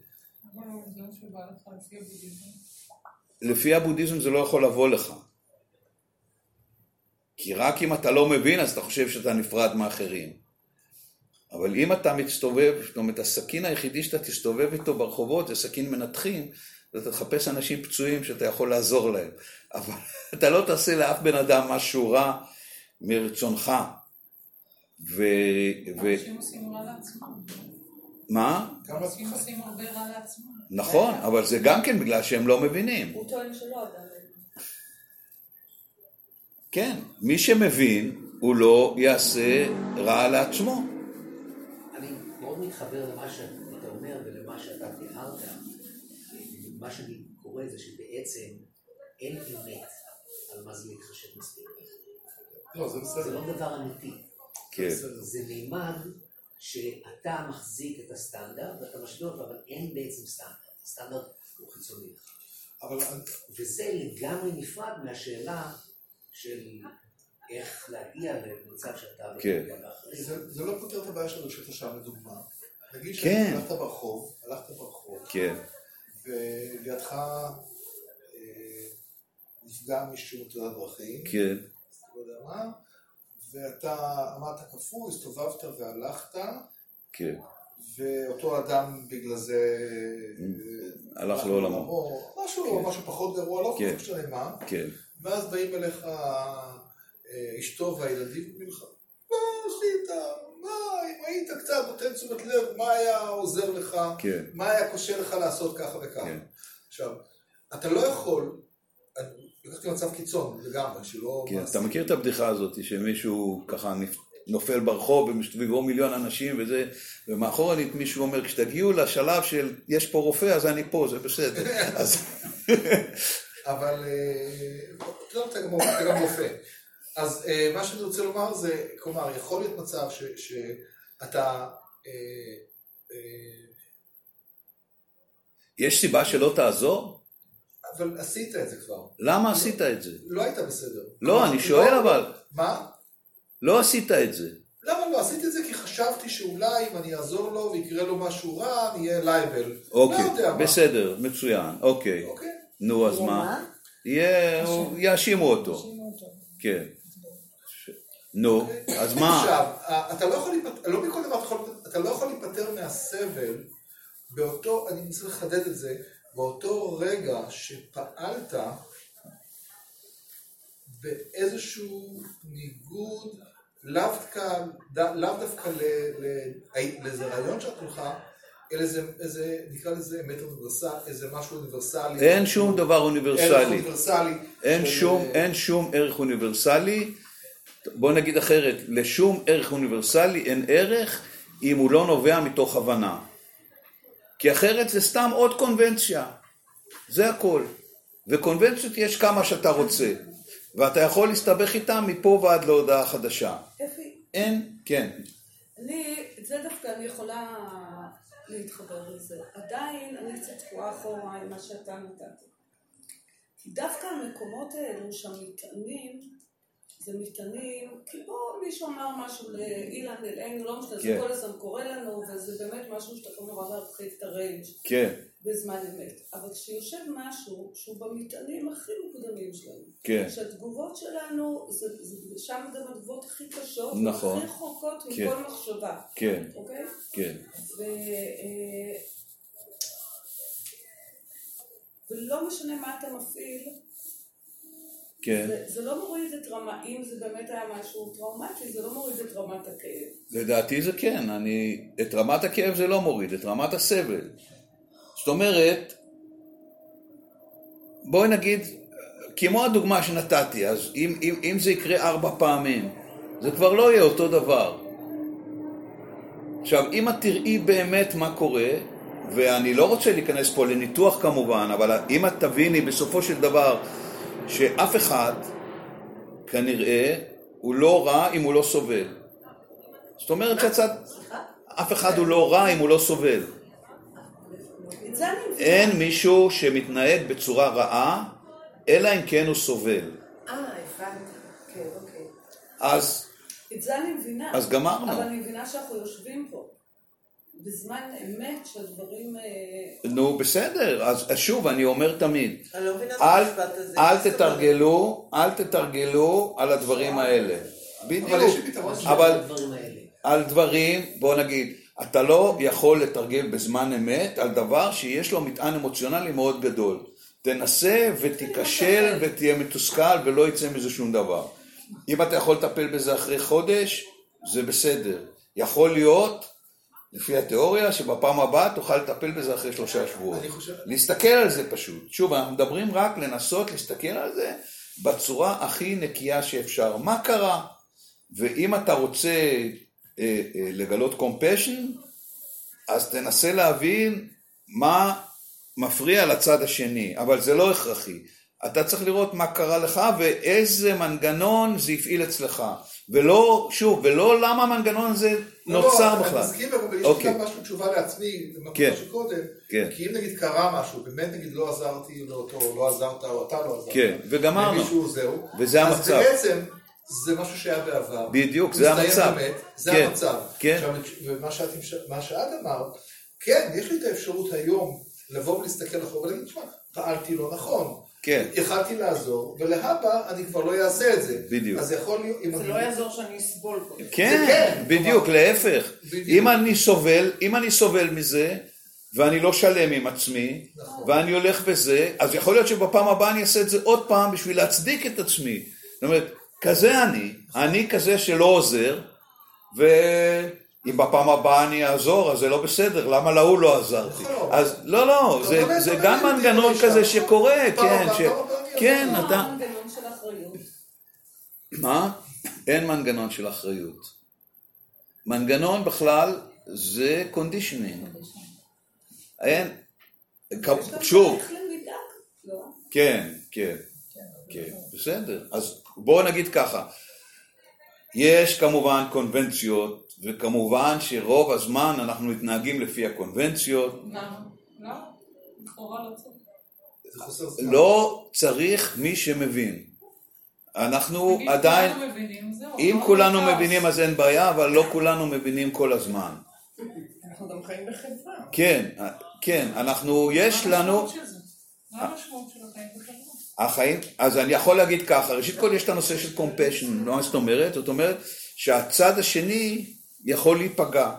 לפי הבודהיזם. זה לא יכול לבוא לך. כי רק אם אתה לא מבין, אז אתה חושב שאתה נפרד מאחרים. אבל אם אתה מסתובב, זאת אומרת, הסכין היחידי שאתה תסתובב איתו ברחובות זה סכין מנתחים, ואתה תחפש אנשים פצועים שאתה יכול לעזור להם. אבל אתה לא תעשה לאף בן אדם משהו רע מרצונך. ו... ו... אנשים עושים רע לעצמם. מה? גם. עושים הרבה רע לעצמם. נכון, אבל זה גם כן בגלל שהם לא מבינים. הוא טוען שלא עדיין. כן, מי שמבין, הוא לא יעשה רע לעצמו. אני מאוד מתחבר למה שאתה אומר ולמה שאתה תיארת. מה שאני קורא זה שבעצם אין אמת על מה זה להתחשב מספיק. לא, זה זה בסדר. לא דבר אמיתי. כן, זה מימד שאתה מחזיק את הסטנדרט ואתה משווה אותו, אבל אין בעצם סטנדרט. הסטנדרט הוא חיצוני לך. אבל וזה לגמרי נפרד מהשאלה של איך להגיע למצב שאתה לא כן. זה זה לא פותר את הבעיה של רגשות אשם לדוגמה. נגיד כן. שהלכת ברחוב, הלכת ברחוב, כן, ולידך אה, נפגע מישהו מתאונת דרכים, כן, לא יודע מה, ואתה עמדת קפוא, הסתובבת והלכת, כן. ואותו אדם בגלל זה... אה, הלך לעולמו. משהו, משהו פחות גרוע, לא כן. משנה מה, כן, ואז באים אליך אה, אשתו והילדים לך, מה עשית? מה, אם היית קצת נותן תשומת לב, מה היה עוזר לך? כן, מה היה קשה לך לעשות ככה וככה? כן. עכשיו, אתה לא יכול, אני לקחתי מצב קיצון לגמרי, שלא... כן. אתה מכיר את הבדיחה הזאת שמישהו ככה נופל ברחוב ומסתובבו מיליון אנשים וזה, ומאחורנית מישהו אומר, כשתגיעו לשלב של יש פה רופא אז אני פה, זה בסדר. אז אבל אה, אתה יודע, אתה גם רופא. אז אה, מה שאני רוצה לומר זה, כלומר, יכול להיות מצב ש- שאתה... אה, יש סיבה שלא תעזור? אבל עשית את זה כבר. למה עשית את זה? לא היית בסדר. לא, אני שואל אבל, מה? לא עשית את זה. למה לא? עשיתי את זה כי חשבתי שאולי אם אני אעזור לו ויקרה לו משהו רע, אני אהיה לייבל. אוקיי, לא. בסדר, מצוין, אוקיי. אוקיי. נו, אז מה? יאשימו אותו. כן. ש- נו, אז מה? עכשיו, אה, אתה לא יכול להיפטר, לא לא מהסבל באותו, אני מנסה לחדד את זה, באותו רגע שפעלת באיזשהו ניגוד, לאו דווקא, ד- לאו דווקא ל- ל- לאיזה רעיון שאת הולכה, אלא איזה, איזה, נקרא לזה אמת אוניברסלי, איזה משהו אוניברסלי. אין שום דבר אוניברסלי. אוניברסלי. אין של- שום, אין שום ערך אוניברסלי. בוא נגיד אחרת, לשום ערך אוניברסלי אין ערך אם הוא לא נובע מתוך הבנה. כי אחרת זה סתם עוד קונבנציה. זה הכל. וקונבנציות יש כמה שאתה רוצה. ואתה יכול להסתבך איתם מפה ועד להודעה חדשה. אפי, אין, כן. אני, את זה דווקא אני יכולה להתחבר לזה. עדיין אני קצת תקועה אחורה עם מה שאתה נתת. כי דווקא המקומות האלו שהמטענים, זה מטענים, בוא מישהו אמר משהו לאילן, אלינו, לא משנה, זה כן. כל הזמן קורה לנו, וזה באמת משהו שאתה יכול נורא להרחיב את הריינג' כן, בזמן אמת. אבל כשיושב משהו שהוא במטענים הכי מוקדמים שלנו, כן. שהתגובות שלנו, זה, זה, שם גם התגובות הכי קשות, נכון. הכי רחוקות כן. מכל מחשבה, כן, אוקיי? כן. ו, אה, ולא משנה מה אתה מפעיל, כן. זה, זה לא מוריד את רמה, אם זה באמת היה משהו טראומטי, זה לא מוריד את רמת הכאב. לדעתי זה כן, אני, את רמת הכאב זה לא מוריד, את רמת הסבל. זאת אומרת, בואי נגיד, כמו הדוגמה שנתתי, אז אם, אם, אם זה יקרה ארבע פעמים, זה כבר לא יהיה אותו דבר. עכשיו, אם את תראי באמת מה קורה, ואני לא רוצה להיכנס פה לניתוח כמובן, אבל אם את תביני בסופו של דבר שאף אחד כנראה הוא לא רע אם הוא לא סובל. זאת אומרת שהצד... אף אחד הוא לא רע אם הוא לא סובל. אין מישהו שמתנהג בצורה רעה, אלא אם כן הוא סובל. אה, הבנתי. כן, אוקיי. אז, את זה אני מבינה. אז גמרנו. אבל אני מבינה שאנחנו יושבים פה. בזמן אמת שהדברים... אה, נו בסדר, אז שוב אני אומר תמיד, אני לא אל? תתרגלו, אל תתרגלו על הדברים האלה. בדיוק. אבל יש לי פתרון. אבל הדברים האלה. על דברים, בוא נגיד, אתה לא יכול לתרגל בזמן אמת על דבר שיש לו מטען אמוציונלי מאוד גדול. תנסה ותיכשל ותהיה מתוסכל ולא יצא מזה שום דבר. אם אתה יכול לטפל בזה אחרי חודש, זה בסדר. יכול להיות, לפי התיאוריה, שבפעם הבאה תוכל לטפל בזה אחרי שלושה שבועות. חושב- להסתכל על זה פשוט. שוב, אנחנו מדברים רק לנסות להסתכל על זה בצורה הכי נקייה שאפשר. מה קרה? ואם אתה רוצה אה, אה, לגלות קומפשן, אז תנסה להבין מה מפריע לצד השני, אבל זה לא הכרחי. אתה צריך לראות מה קרה לך ואיזה מנגנון זה הפעיל אצלך. ולא, שוב, ולא למה המנגנון הזה נוצר לא, בכלל. אני מסכים, אבל יש לי אוקיי. גם משהו תשובה לעצמי, כן. מה שקודם, כן. כי אם נגיד קרה משהו, באמת נגיד לא עזרתי לאותו, או לא עזרת, או אתה לא עזרת, כן, וגמרנו. למישהו זהו, וזה אז המצב. בעצם זה משהו שהיה בעבר, בדיוק, זה המצב. באמת, זה כן, המצב, כן. עכשיו, ומה שאת, שאת אמרת, כן, יש לי את האפשרות היום לבוא ולהסתכל אחורה ולהגיד, תשמע, פעלתי לא נכון, כן. יכלתי לעזור, ולהבא אני כבר לא אעשה את זה, בדיוק. אז יכול להיות, אם זה אני- לא יעזור שאני אסבול כל כך. כן, כן, בדיוק, כלומר- להפך. בדיוק. אם אני סובל, אם אני סובל מזה, ואני לא שלם עם עצמי, נכון. ואני הולך בזה, אז יכול להיות שבפעם הבאה אני אעשה את זה עוד פעם בשביל להצדיק את עצמי. זאת אומרת, כזה אני, אני כזה שלא עוזר, ואם בפעם הבאה אני אעזור, אז זה לא בסדר, למה להוא לא עזרתי? נכון. אז לא, לא, זה- גם מנגנון כזה. שקורה, כן, כן, אתה... מה? אין מנגנון של אחריות. מנגנון בכלל זה conditioning. אין, שוב, לא? כן, כן, כן, בסדר. אז בואו נגיד ככה, יש כמובן קונבנציות, וכמובן שרוב הזמן אנחנו מתנהגים לפי הקונבנציות. לא צריך. זמן. לא צריך מי שמבין. אנחנו עדיין, כולנו מבינים, זהו. אם לא כולנו בכעס. מבינים אז אין בעיה, אבל לא כולנו מבינים כל הזמן. אנחנו גם חיים בחברה. כן, כן, אנחנו, יש לנו? מה המשמעות של החיים בחברה? החיים, אז אני יכול להגיד ככה, ראשית כל יש את הנושא של לא מה זאת אומרת? זאת אומרת שהצד השני יכול להיפגע,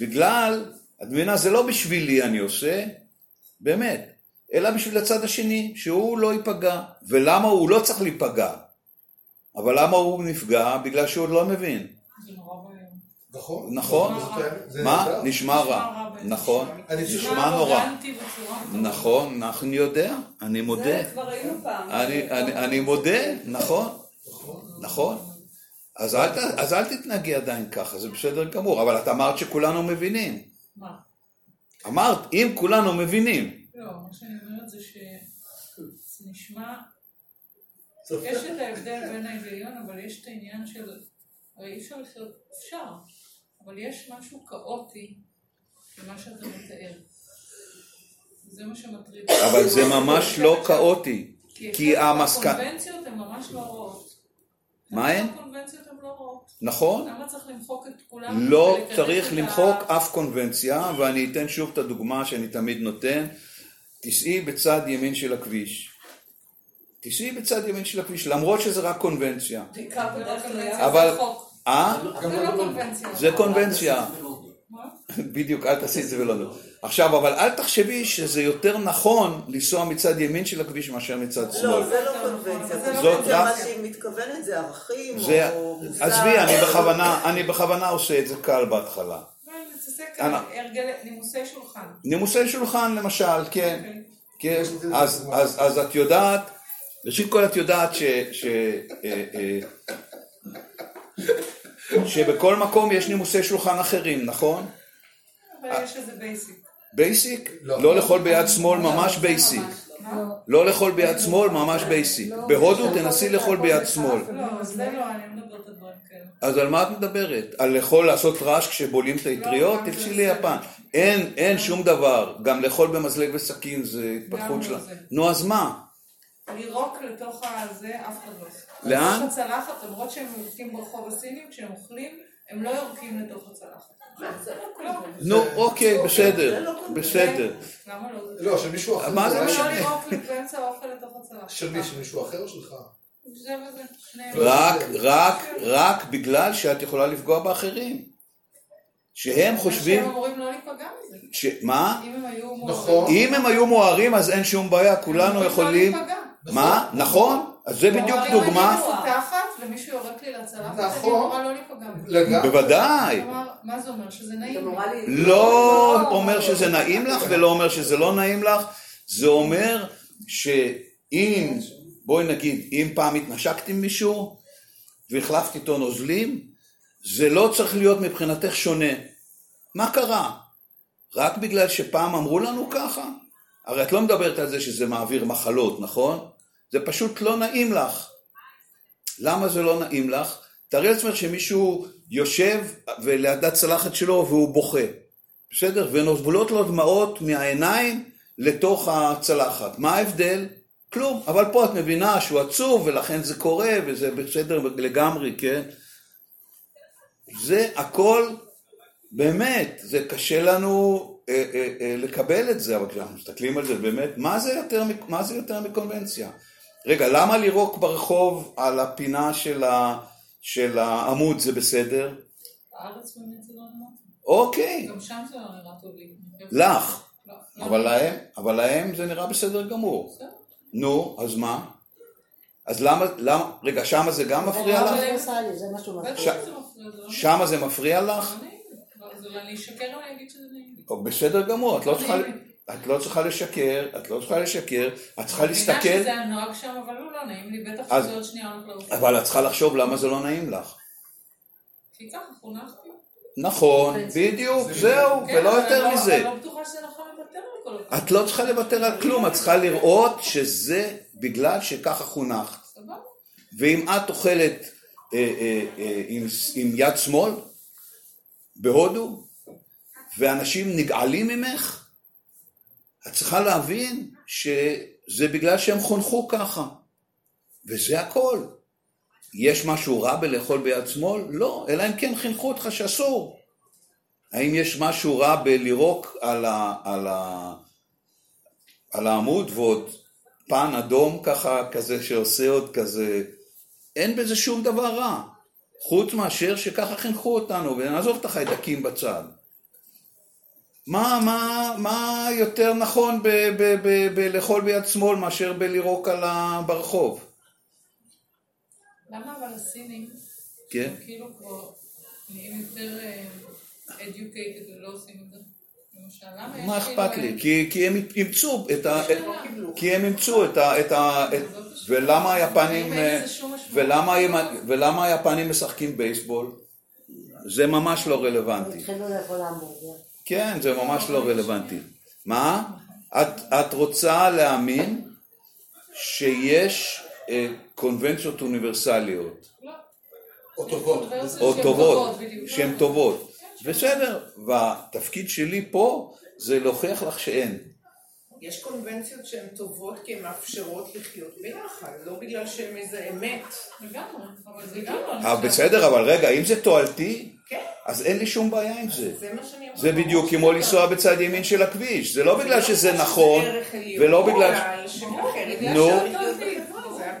בגלל, את מבינה, זה לא בשבילי אני עושה, באמת, אלא בשביל הצד השני, שהוא לא ייפגע, ולמה הוא לא צריך להיפגע, אבל למה הוא נפגע? בגלל שהוא לא מבין. נכון? נכון? מה? נשמע רע, נכון, נשמע נורא. נכון, אני יודע, אני מודה. זה כבר היינו פעם. אני, אני, אני מודה, נכון, נכון. אז אל, אז אל תתנהגי עדיין ככה, זה בסדר גמור, אבל את אמרת שכולנו מבינים. מה? אמרת, אם כולנו מבינים. לא, מה שאני אומרת זה שזה נשמע... יש את ההבדל בין ההיגיון, אבל יש את העניין של... הרי אי אפשר לחיות... אפשר, אבל יש משהו כאוטי במה שאתה מתאר. זה מה שמטריד. אבל זה ממש לא כאוטי. כי המסק... הקונבנציות הן ממש לא רעות. מה הן? לא. נכון? למה צריך למחוק את כולם? לא צריך את למחוק ה- אף קונבנציה, ואני אתן שוב את הדוגמה שאני תמיד נותן. תיסעי בצד ימין של הכביש. תיסעי בצד ימין של הכביש, למרות שזה רק קונבנציה. אבל-. אה? זה לא קונבנציה. זה קונבנציה. מה? בדיוק, אל תעשי את זה ולא לא. עכשיו, אבל אל תחשבי שזה יותר נכון לנסוע מצד ימין של הכביש מאשר מצד שמאל. לא, זה לא קונבנציה. זה לא קונבנציה, מה שהיא מתכוונת זה ערכים, זה, או מוסר. עזבי, אני בכוונה, אני בכוונה עושה את זה קל בהתחלה. לא, הרגל, נימוסי שולחן. נימוסי שולחן למשל, כן, אוקיי. כן, אז, דוגמה. אז, אז את יודעת, ראשית כל את יודעת ש, ש, אה, אה, שבכל מקום יש נימוסי שולחן אחרים, נכון? אבל יש איזה basic. בייסיק? לא. לא לאכול ביד שמאל, ממש בייסיק. לא. לא לאכול ביד שמאל, ממש basic. בהודו תנסי לאכול ביד שמאל. לא, לא, לא. אז על מה את מדברת? על לאכול לעשות רעש כשאוכלים את האטריות? לא, תלכי ליפן. אין, אין שום דבר. גם לאכול במזלג וסכין זה התפתחות לא שלה. נו אז מה? לירוק לתוך הזה, אף אחד לא עושה. לאן? לתוך הצלחת, למרות שהם יורקים ברחוב הסינים, כשהם אוכלים, הם לא יורקים לתוך הצלחת. לא לא. קורה. נו, אוקיי, בסדר. לא. בסדר. למה לא? לא, של מישהו אחר. מה זה משנה? לא לירוק באמצע האוכל לתוך הצלחת? של מי? של מישהו אחר או שלך? רק, רק, רק בגלל שאת יכולה לפגוע באחרים. שהם חושבים... שהם אמורים לא להיפגע מזה. ש... מה? אם הם היו נכון. אם הם היו מוארים אז אין שום בעיה, כולנו יכולים... לא. מה? נכון? אז זה בדיוק דוגמה. ומישהו יורק לי לצלחת, אני. אמורה לא להיפגע. בוודאי. מה זה אומר? שזה זה נעים. לא אומר שזה נעים לך ולא אומר שזה לא נעים לך, זה אומר שאם, בואי נגיד, אם פעם התנשקת עם מישהו והחלפת איתו נוזלים, זה לא צריך להיות מבחינתך שונה. מה קרה? רק בגלל שפעם אמרו לנו ככה? הרי את לא מדברת על זה שזה מעביר מחלות, נכון? זה פשוט לא נעים לך. למה זה לא נעים לך? תארי לעצמך שמישהו יושב וליד הצלחת שלו והוא בוכה, בסדר? ונוזבולות לו דמעות מהעיניים לתוך הצלחת. מה ההבדל? כלום. אבל פה את מבינה שהוא עצוב ולכן זה קורה וזה בסדר לגמרי, כן? זה הכל, באמת, זה קשה לנו אה, אה, אה, לקבל את זה, אבל כשאנחנו מסתכלים על זה באמת, מה זה יותר, מה זה יותר מקונבנציה? רגע, למה לירוק ברחוב על הפינה של, ה, של העמוד זה בסדר? בארץ באמת זה לא נראה טוב. אוקיי, גם שם זה לא נראה טוב לי. לך, לא, לא אבל. להם, אבל להם זה נראה בסדר גמור. בסדר. נו, אז מה? אז למה, למה, רגע, שמה זה גם מפריע לך? אוניברסלי, זה מה שהוא בטח מפריע. שזה מפריע, זה לא. שמה זה מפריע לך? נעים לי. זה- אני אשקר אם אני אגיד שזה נעים בסדר גמור, את לא צריכה, את לא צריכה לשקר, את לא צריכה לשקר, את צריכה אני מבינה להסתכל, שזה הנוהג שם, אבל הוא לא נעים לי, בטח אז- שזה עוד שנייה הולך לרופא. אבל את צריכה לחשוב למה זה לא נעים לך. כי ככה חונכתי. נכון, בדיוק, זהו, כן, ולא אבל יותר לא- מזה. אני לא בטוחה שזה נכון לוותר על כל את לא צריכה לוותר על כלום, את צריכה לראות שזה בגלל שככה חונכת. סבבה. ואם את אוכלת אה, אה, אה, עם יד שמאל בהודו, ואנשים נגעלים ממך, את צריכה להבין שזה בגלל שהם חונכו ככה. וזה הכל. יש משהו רע בלאכול ביד שמאל? לא, אלא אם כן חינכו אותך שאסור. האם יש משהו רע בלירוק על, ה, על, ה, על העמוד ועוד פן אדום ככה, כזה שעושה עוד כזה, אין בזה שום דבר רע, חוץ מאשר שככה חינכו אותנו, ונעזוב את החיידקים בצד. מה, מה, מה יותר נכון ב- ב- ב- בלאכול ביד שמאל מאשר בלירוק על ה... ברחוב? למה אבל הסינים, כן? כאילו כבר נהיים יותר אה, educated ולא עושים את זה? מה כאילו, אכפת לי? כי, כי הם אימצו את ה... לא. כי הם אימצו את ה... ולמה היפנים... אה, ולמה היפנים משחקים בייסבול? זה ממש לא רלוונטי. התחילו לאכול המבורגר. כן, זה ממש לא רלוונטי. מה? את, את רוצה להאמין שיש אה, קונבנציות אוניברסליות, לא. או טובות. או טובות. שהן טובות. בסדר, והתפקיד שלי פה זה להוכיח לך שאין. יש קונבנציות שהן טובות כי הן מאפשרות לחיות ביחד, לא בגלל שהן איזה אמת. לגמרי, אבל זה גם לא אה, בסדר, אבל רגע, אם זה תועלתי, כן, אז אין לי שום בעיה עם זה. זה מה שאני אמרה. זה בדיוק כמו לנסוע בצד ימין של הכביש, זה לא בגלל שזה נכון, ולא בגלל... נו.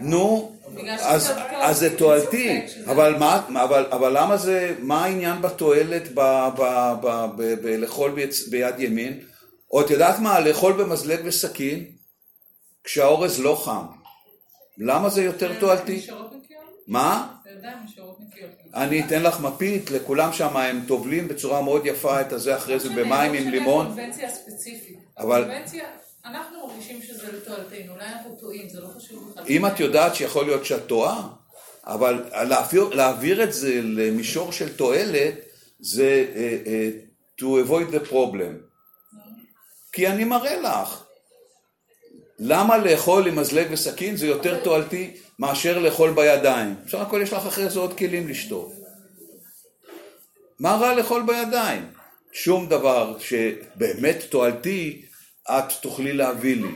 נו, אז, זה תועלתי, אבל, מה, אבל, אבל למה זה, מה העניין בתועלת ב, ב, ב, ב, בלאכול ביד ימין? או את יודעת מה, לאכול במזלג וסכין, כשהאורז לא חם. למה זה יותר תועלתי? מה? אני אתן לך מפית, לכולם שם הם טובלים בצורה מאוד יפה את הזה אחרי זה במים עם לימון. אבל- אנחנו מרגישים שזה לתועלתנו, אולי אנחנו טועים, זה לא חשוב בכלל. אם את יודעת שיכול להיות שאת טועה, אבל להעביר, להעביר את זה למישור של תועלת, זה uh, uh, to avoid the problem. כי אני מראה לך. למה לאכול עם מזלג וסכין זה יותר תועלתי מאשר לאכול בידיים? בסך הכל יש לך אחרי זה עוד כלים לשטוף. מה רע לאכול בידיים? שום דבר שבאמת תועלתי, את תוכלי להביא לי.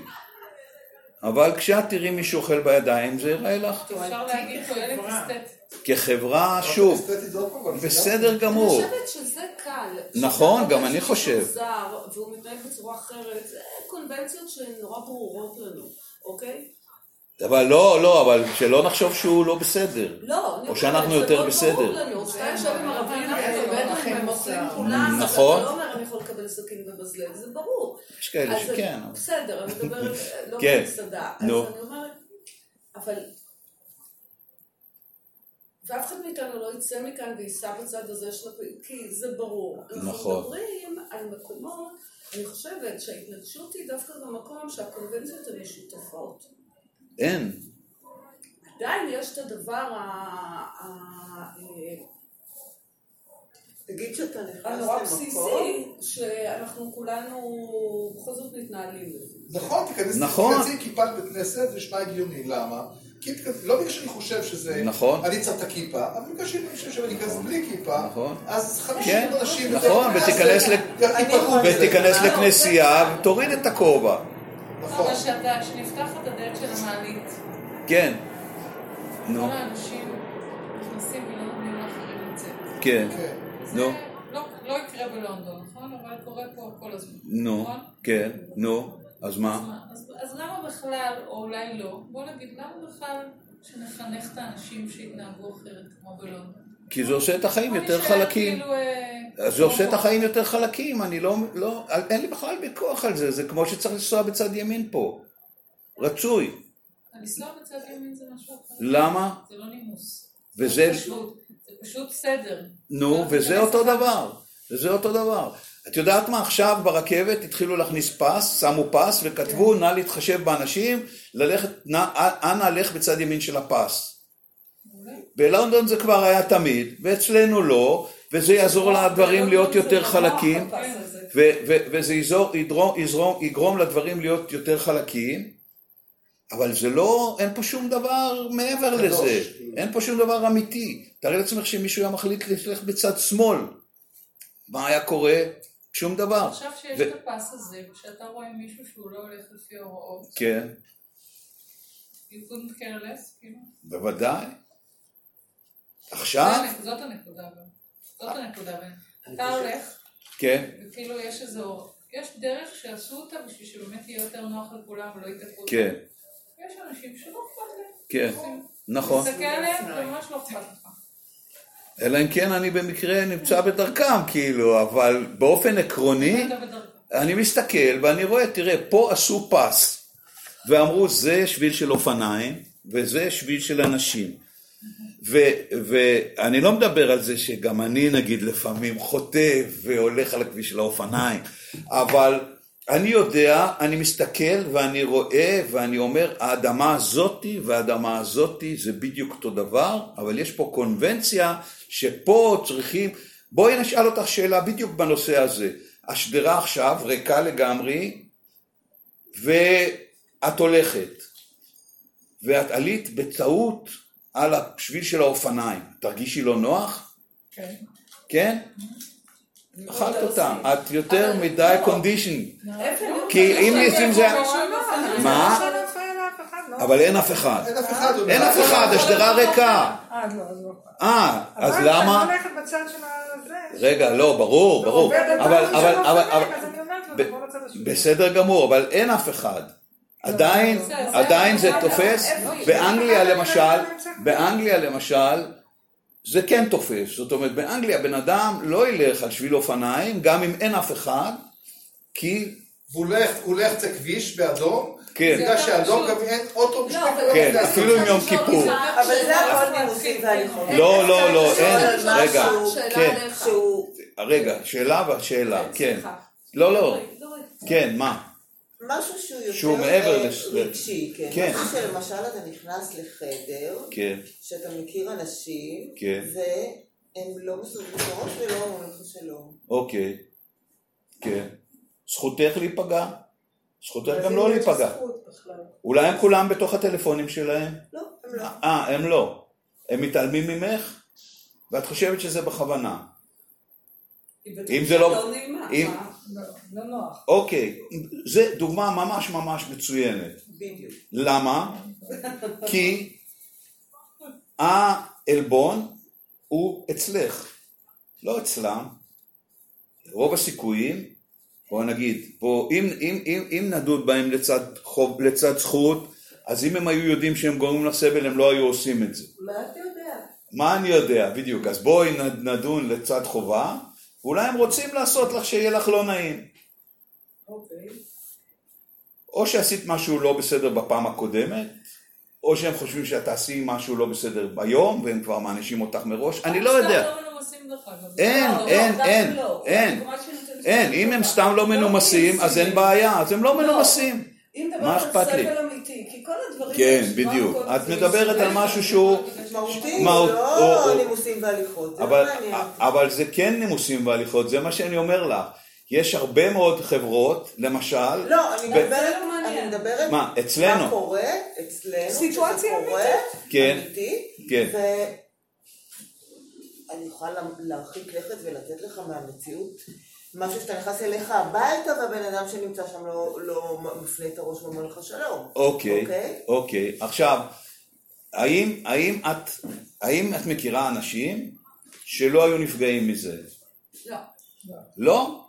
אבל כשאת תראי מישהו אוכל בידיים, זה ייראה לך. אפשר להגיד תועלת אסתטית. כחברה, שוב, פעם, אבל זה בסדר גמור. אני חושבת שזה קל. נכון, גם אני חושב. זר, והוא מתנהג בצורה אחרת, זה קונבנציות שהן נורא ברורות לנו, אוקיי? אבל לא, לא, אבל שלא נחשוב שהוא לא בסדר. לא, או שאנחנו יותר בסדר. נכון. אתה לא אומר אני יכול לקבל סכין ומזלג, זה ברור. יש כאלה שכן. בסדר, אני מדברת לא כן, במסעדה. נו. אז אני אומרת, אבל... ואף אחד מאיתנו לא יצא מכאן וייסע בצד הזה של הפעילות, כי זה ברור. אנחנו נכון. מדברים על מקומות, אני חושבת שההתנגשות היא דווקא במקום שהקונבנציות הן משותפות. אין. עדיין יש את הדבר ה... ה- תגיד שאתה נכנס הנורא למקום, בסיסי, שאנחנו כולנו בכל זאת מתנהלים. נכון, תיכנס, נכון. עם כיפת בית כנסת, זה נשמע הגיוני, למה? לא בגלל שאני חושב שזה, נכון. אני צריך את הכיפה, אבל בגלל שאני חושב שאני אכנס בלי כיפה, נכון. אז כן, 50 אנשים, נכון, ותיכנס לכנסייה ותוריד את הכובע. נכון. אבל שאתה- כשנפתח את הדלת של המעלית, כן. כל נו, האנשים נכנסים ולא נותנים לאחרים לצאת. כן. כן. זה נו. לא- לא יקרה בלונדון, נכון? אבל קורה פה כל הזמן. נו, נכון? כן, נו, אז מה? אז- אז למה בכלל, או אולי לא, בוא נגיד, למה בכלל שנחנך את האנשים שיתנהגו אחרת כמו בלונדון? כי זה עושה את החיים יותר חלקים. כאילו, אה, זה עושה את החיים יותר חלקים, אני לא, לא, אין לי בכלל ויכוח על זה, זה כמו שצריך לנסוע בצד ימין פה. רצוי. לנסוע בצד ימין זה משהו אחר. למה? זה לא נימוס. וזה, זה פשוט- זה פשוט סדר. נו, וזה אותו דבר. וזה אותו דבר. את יודעת מה, עכשיו ברכבת התחילו להכניס פס, שמו פס וכתבו נא להתחשב באנשים, ללכת, נא, אנא לך בצד ימין של הפס. בלונדון זה כבר היה תמיד, ואצלנו לא, וזה יעזור לדברים להיות יותר חלקים, ו- ו- וזה יגרום לדברים להיות יותר חלקים, אבל זה לא, אין פה שום דבר מעבר. לזה, אין פה שום דבר אמיתי. תארי לעצמך שמישהו היה מחליט ללכת בצד שמאל, מה היה קורה? שום דבר. עכשיו שיש ו- את הפס הזה, כשאתה רואה מישהו שהוא לא הולך לפי ההוראות, כן, you couldn't care less, כאילו. בוודאי. עכשיו, זאת הנקודה. גם. זאת הנקודה. אתה הולך, כן, וכאילו יש איזו, יש דרך שעשו אותה בשביל שבאמת יהיה יותר נוח לכולם ולא יתקעו. כן, יש אנשים שלא אכפת להם. כן, נכון. תסתכל עליהם, זה ממש לא אכפת לך. אלא אם כן אני במקרה נמצא בדרכם, כאילו, אבל באופן עקרוני. אני מסתכל ואני רואה, תראה, פה עשו פס, ואמרו זה שביל של אופניים, וזה שביל של אנשים. ואני לא מדבר על זה שגם אני נגיד לפעמים חוטא והולך על הכביש של האופניים, אבל אני יודע, אני מסתכל ואני רואה ואני אומר, האדמה הזאתי והאדמה הזאתי זה בדיוק אותו דבר, אבל יש פה קונבנציה שפה צריכים, בואי נשאל אותך שאלה בדיוק בנושא הזה. השדרה עכשיו ריקה לגמרי, ואת הולכת, ואת עלית בטעות על השביל של האופניים. תרגישי לא נוח? כן. כן? אכלת אותה. את יותר מדי קונדישן. כי אם אם זה... מה? אבל אין אף אחד. אין אף אחד. השדרה ריקה. אה, לא, אז לא. אה, אבל למה? אני הולכת בצד של הזה. רגע, לא, ברור, ברור. אבל, אבל, אבל. בסדר גמור, אבל אין אף אחד. עדיין, עדיין זה תופס. באנגליה למשל? באנגליה למשל, זה כן תופס. זאת אומרת, באנגליה בן אדם לא ילך על שביל אופניים, גם אם אין אף אחד, כי... והוא הולך, הוא הולך את הכביש באדום, כן, בגלל שאדום גם אין אוטו בשביל כן, זה. אפילו עם יום כיפור. אבל זה הכל נימוסי והליכות. לא, לא, לא, אין, רגע, כן. רגע, שאלה והשאלה, כן. לא, לא, לא, לא. כן, מה? משהו שהוא יותר שהוא מעבר אה, לש- רגשי, כן. כן. משהו שלמשל אתה נכנס לחדר, כן, שאתה מכיר אנשים, כן. והם לא מסוגלים בראש ולא אומרים לך שלום. אוקיי, כן. זכותך להיפגע. זכותך גם לא להיפגע. אולי הם כולם בתוך הטלפונים שלהם? לא, הם לא. אה, הם לא. הם מתעלמים ממך? ואת חושבת שזה בכוונה. אם זה לא... לא. אם-? לא, לא נוח. אוקיי, זה דוגמה ממש ממש מצוינת. בדיוק. למה? כי העלבון הוא אצלך, לא אצלם. רוב הסיכויים, בוא נגיד, בוא, אם, אם, אם, אם נדון בהם לצד, חוב, לצד זכות, אז אם הם היו יודעים שהם גורמים לך סבל, הם לא היו עושים את זה. מה אתה יודע? מה אני יודע, בדיוק. אז בואי נדון לצד חובה, ואולי הם רוצים לעשות לך שיהיה לך לא נעים. אוקיי. או שעשית משהו לא בסדר בפעם הקודמת, או שהם חושבים שאת תעשי משהו לא בסדר ביום, והם כבר מענישים אותך מראש, אני לא יודע. לא. אין, לא, אין, אין, לא. אין, אין, היא אם הם. סתם לא מנומסים, אז אין בעיה, אז הם לא מנומסים. אם מה אכפת על לי? סבל אמיתי, כי כל הדברים... כן, בדיוק. את מדברת על משהו שהוא... מהותי, מהות- לא נימוסים והליכות. לא אבל, זה כן נימוסים והליכות, זה מה שאני אומר לך. יש הרבה מאוד חברות, למשל, לא, אני מדברת, לא. אני מדברת מה, אצלנו? מה קורה אצלנו, סיטואציה קורה, כן. כן. ואני יכולה לה- להרחיק לכת ולתת לך מהמציאות משהו שאתה נכנס אליך הביתה והבן אדם שנמצא שם לא, לא מפנה את הראש ואומר לך שלום. אוקיי, אוקיי? אוקיי. עכשיו, האם, האם, את, האם את מכירה אנשים שלא היו נפגעים מזה? לא. לא?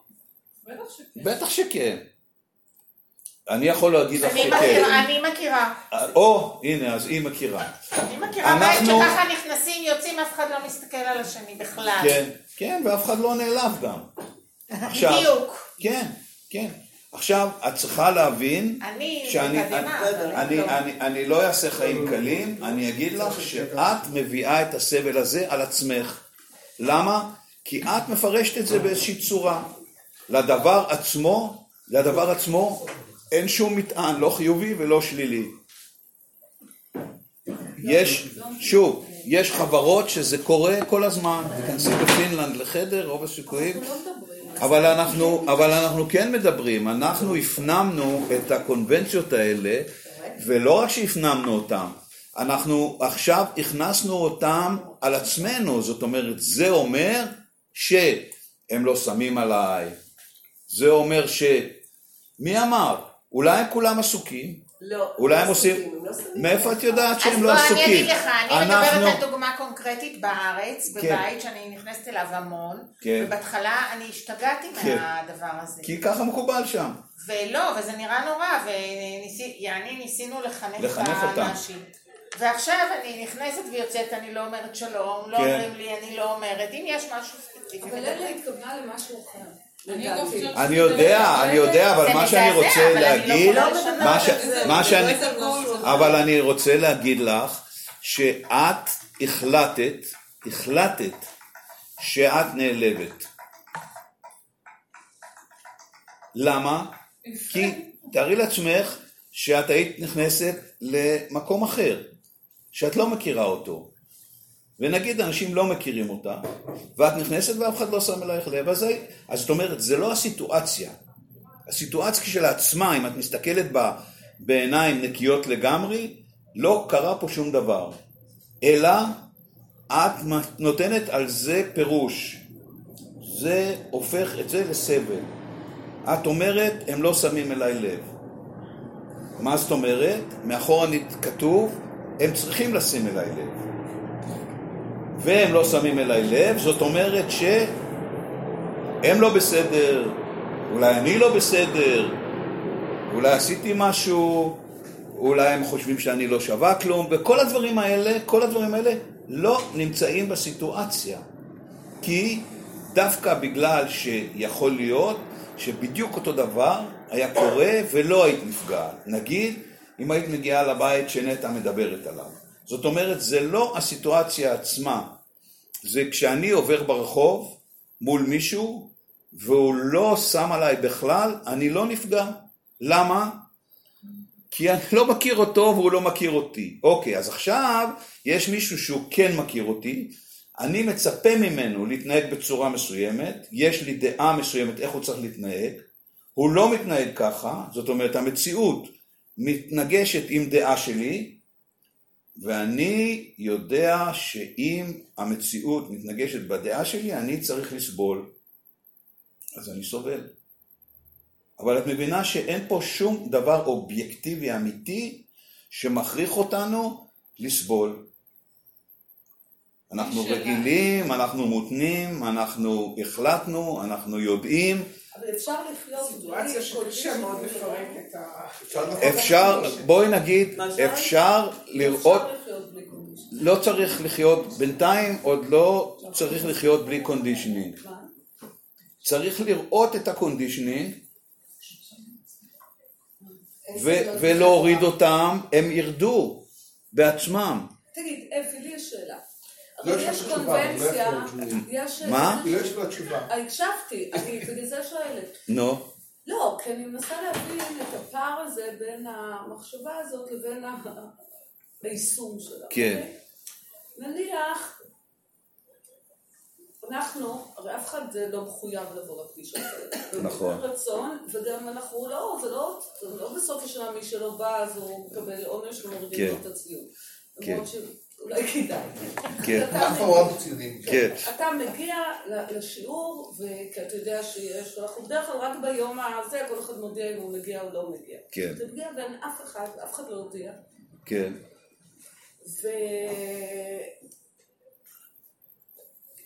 בטח שכן. בטח שכן. אני יכול להגיד לך אני שכן. מכירה, אני מכירה. או, הנה, אז היא מכירה. אני מכירה בית אנחנו- שככה נכנסים, יוצאים, אף אחד לא מסתכל על השני בכלל. כן, כן, ואף אחד לא נעלב גם. עכשיו, בדיוק. כן, כן. עכשיו, את צריכה להבין אני שאני בתדהמה, אבל אני, לא. אני, אני לא אעשה חיים קלים, אני אגיד לך שאת מביאה את הסבל הזה על עצמך. למה? כי את מפרשת את זה באיזושהי צורה. לדבר עצמו, לדבר עצמו, אין שום מטען, לא חיובי ולא שלילי. יש, שוב, יש חברות שזה קורה כל הזמן, תיכנסי בפינלנד לחדר, רוב הסיכויים, אבל אנחנו, אבל אנחנו כן מדברים, אנחנו הפנמנו את הקונבנציות האלה, ולא רק שהפנמנו אותן, אנחנו עכשיו הכנסנו אותן על עצמנו, זאת אומרת, זה אומר שהם לא שמים עליי, זה אומר ש... מי אמר? אולי הם כולם עסוקים? לא, אולי לא הם עושים... לא מאיפה את יודעת שהם לא אז עסוקים? בוא אני אגיד לך, אני מדברת על דוגמה קונקרטית בארץ, כן. בבית שאני נכנסת אליו המון, כן. ובהתחלה אני השתגעתי כן. מהדבר הזה. כי ככה מקובל שם. ולא, וזה נראה נורא, ויעני ניסינו לחנך את. האנשים. ועכשיו אני נכנסת ויוצאת, אני לא אומרת שלום, לא כן. אומרים לי, אני לא אומרת, אם יש משהו ספציפי, אבל מדברים. אלה התכוונה למשהו אחר. אני יודע, אני יודע, אבל מה שאני רוצה לא להגיד, מה שאני, לא משהו. אבל אני רוצה להגיד לך שאת החלטת, החלטת שאת נעלבת. למה? כי תארי לעצמך שאת היית נכנסת למקום אחר, שאת לא מכירה אותו, ונגיד אנשים לא מכירים אותה, ואת נכנסת ואף אחד לא שם אלייך לב, אז, זאת אומרת, זה לא הסיטואציה. הסיטואציה כשלעצמה, אם את מסתכלת בה בעיניים נקיות לגמרי, לא קרה פה שום דבר. אלא את נותנת על זה פירוש. זה הופך את זה לסבל. את אומרת, הם לא שמים אליי לב. מה זאת אומרת? מאחורנית כתוב, הם צריכים לשים אליי לב. והם לא שמים אליי לב, זאת אומרת שהם לא בסדר, אולי אני לא בסדר, אולי עשיתי משהו, אולי הם חושבים שאני לא שווה כלום, וכל הדברים האלה, כל הדברים האלה לא נמצאים בסיטואציה. כי דווקא בגלל שיכול להיות שבדיוק אותו דבר היה קורה ולא היית נפגעת. נגיד, אם היית מגיעה לבית שנטע מדברת עליו. זאת אומרת, זה לא הסיטואציה עצמה, זה כשאני עובר ברחוב מול מישהו והוא לא שם עליי בכלל, אני לא נפגע. למה? כי אני לא מכיר אותו והוא לא מכיר אותי. אוקיי, אז עכשיו יש מישהו שהוא כן מכיר אותי, אני מצפה ממנו להתנהג בצורה מסוימת, יש לי דעה מסוימת איך הוא צריך להתנהג, הוא לא מתנהג ככה, זאת אומרת המציאות מתנגשת עם דעה שלי, ואני יודע שאם המציאות מתנגשת בדעה שלי, אני צריך לסבול. אז אני סובל. אבל את מבינה שאין פה שום דבר אובייקטיבי אמיתי שמכריח אותנו לסבול. אנחנו. רגילים, אנחנו מותנים, אנחנו החלטנו, אנחנו יודעים, אבל אפשר לחיות סיטואציה שקשה מאוד לפרק את ה... אפשר, בואי נגיד? אפשר לראות. לא צריך לחיות, בינתיים עוד לא צריך לחיות בלי conditioning. מה? צריך לראות את ה conditioning לא ולהוריד. אותם, הם ירדו בעצמם. תגיד, אפי, לי יש שאלה. לא יש לא קונבנציה, יש... מה? היא לא יש לה תשובה. הקשבתי, אני בגלל זה שואלת. נו, לא, כי אני מנסה להבין את הפער הזה בין המחשבה הזאת לבין היישום שלה. כן. אוקיי? נניח, אנחנו, הרי אף אחד לא מחויב לבוא לפגישות האלה. נכון. רצון, וגם אנחנו לא, זה לא, זה לא בסוף השנה מי שלא בא אז הוא מקבל עונש ומורידים כן. לו את הציון. כן. שאולי כדאי. כן. אתה מגיע- ציונים. כן, אתה מגיע ל- לשיעור, וכי אתה יודע שיש, אנחנו בדרך כלל רק ביום הזה, כל אחד מודיע אם הוא מגיע או לא מגיע. כן. אתה מגיע ואין אף אחד, אף אחד לא הודיע. כן, ו...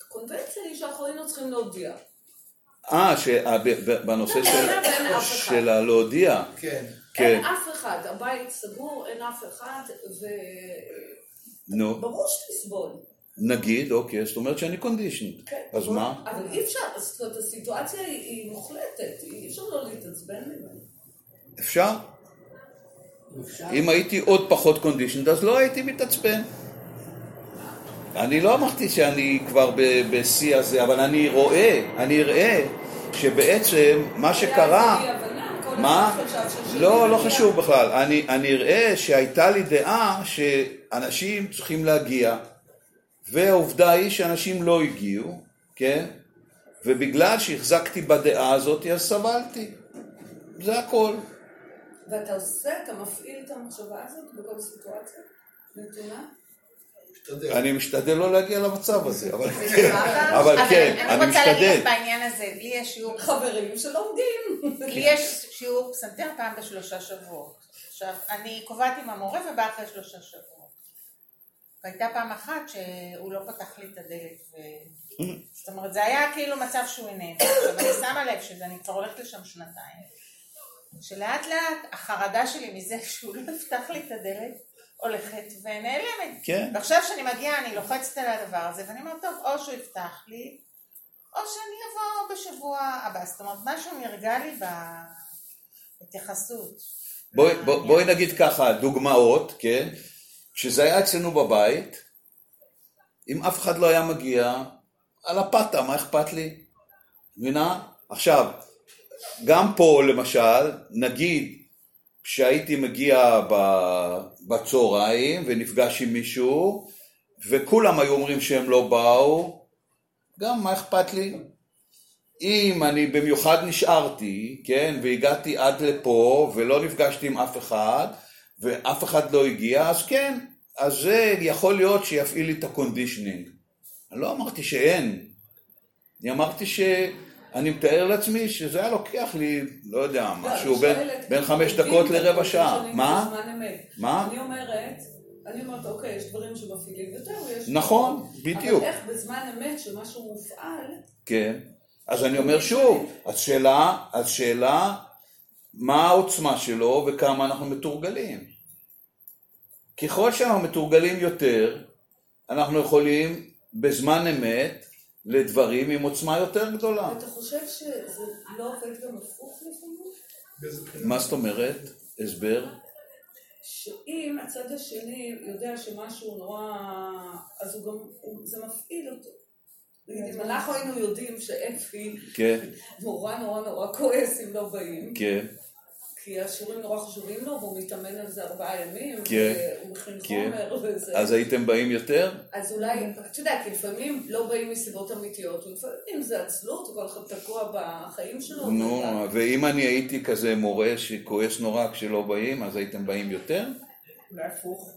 הקונבנציה היא שאנחנו היינו צריכים להודיע. אה, שבנושא לא, של, הלהודיע, כן. כן, אין אף אחד, הבית סגור, אין אף אחד, נו, וברור שתסבול. נגיד, אוקיי, זאת אומרת שאני קונדישנד, כן. אז מה? אבל אי אפשר, זאת אומרת, הסיטואציה היא- מוחלטת, אי אפשר לא להתעצבן ממנה. אפשר? אם הייתי עוד פחות קונדישנד, אז לא הייתי מתעצבן. אני לא אמרתי שאני כבר בשיא הזה, אבל אני רואה, אני אראה שבעצם מה שקרה... מה? לא, לא. חשוב בכלל. אני, אני אראה שהייתה לי דעה שאנשים צריכים להגיע, והעובדה היא שאנשים לא הגיעו, כן? ובגלל שהחזקתי בדעה הזאת, אז סבלתי. זה הכל. ואתה עושה, אתה מפעיל את המחשבה הזאת בכל סיטואציה? נתונה? משתדל. אני משתדל לא להגיע למצב הזה, אבל כן, אבל כן, אני אני רוצה להגיד לך משתדל. בעניין הזה, לי יש שיעור, חברים שלומדים. לי יש שיעור פסנתר פעם בשלושה שבועות. עכשיו, אני קובעת עם המורה ובאה אחרי שלושה שבועות. והייתה פעם אחת שהוא לא פתח לי את הדלת, ו... זאת אומרת, זה היה כאילו מצב שהוא איננו. עכשיו, אני שמה לב שאני כבר הולכת לשם שנתיים. שלאט לאט החרדה שלי מזה שהוא לא יפתח לי את הדלת הולכת ונעלמת. כן. ועכשיו שאני מגיעה אני לוחצת על הדבר הזה ואני אומרת, טוב, או שהוא יפתח לי, או שאני אבוא בשבוע הבא. זאת אומרת, משהו נרגע לי בהתייחסות. בואי, בוא- בואי נגיד ככה, דוגמאות, כן? כשזה היה אצלנו בבית, אם אף אחד לא היה מגיע, על הפתה, מה אכפת לי? מבינה? עכשיו, גם פה למשל, נגיד שהייתי מגיע בצהריים ונפגש עם מישהו, וכולם היו אומרים שהם לא באו, גם מה אכפת לי? אם אני במיוחד נשארתי, כן, והגעתי עד לפה ולא נפגשתי עם אף אחד ואף אחד לא הגיע, אז כן, אז זה יכול להיות שיפעיל לי את ה conditioning. אני לא אמרתי שאין, אני אמרתי שאני מתאר לעצמי שזה היה לוקח לי, לא יודע, משהו אני בין, בין חמש דקות לרבע שעה. מה? מה? אני אומרת, אני אומרת, אוקיי, יש דברים שמפעילים יותר ויש... נכון. בדיוק. אבל איך בזמן אמת שמשהו מופעל, כן. אז אני אומר שוב, אז שאלה, אז שאלה, מה העוצמה שלו וכמה אנחנו מתורגלים. ככל שאנחנו מתורגלים יותר, אנחנו יכולים בזמן אמת לדברים עם עוצמה יותר גדולה. אתה חושב שזה לא עובד גם הפוך לפעמים? מה זאת אומרת? הסבר? שאם הצד השני יודע שמשהו נורא, אז הוא גם, הוא- זה מפעיל אותו. נגיד, אם אנחנו היינו יודעים שאפי כן, נורא נורא נורא כועס אם לא באים, כן, כי השיעורים נורא חשובים לו, והוא מתאמן על זה ארבעה ימים, כן, והוא מכין כן. חומר וזה. אז הייתם באים יותר? אז אולי, אתה יודע, כי לפעמים לא באים מסיבות אמיתיות, ולפעמים זה עצלות, כל אחד תקוע בחיים שלו. נו, ואם אני הייתי כזה מורה שכועס נורא כשלא באים, אז הייתם באים יותר? אולי הפוך.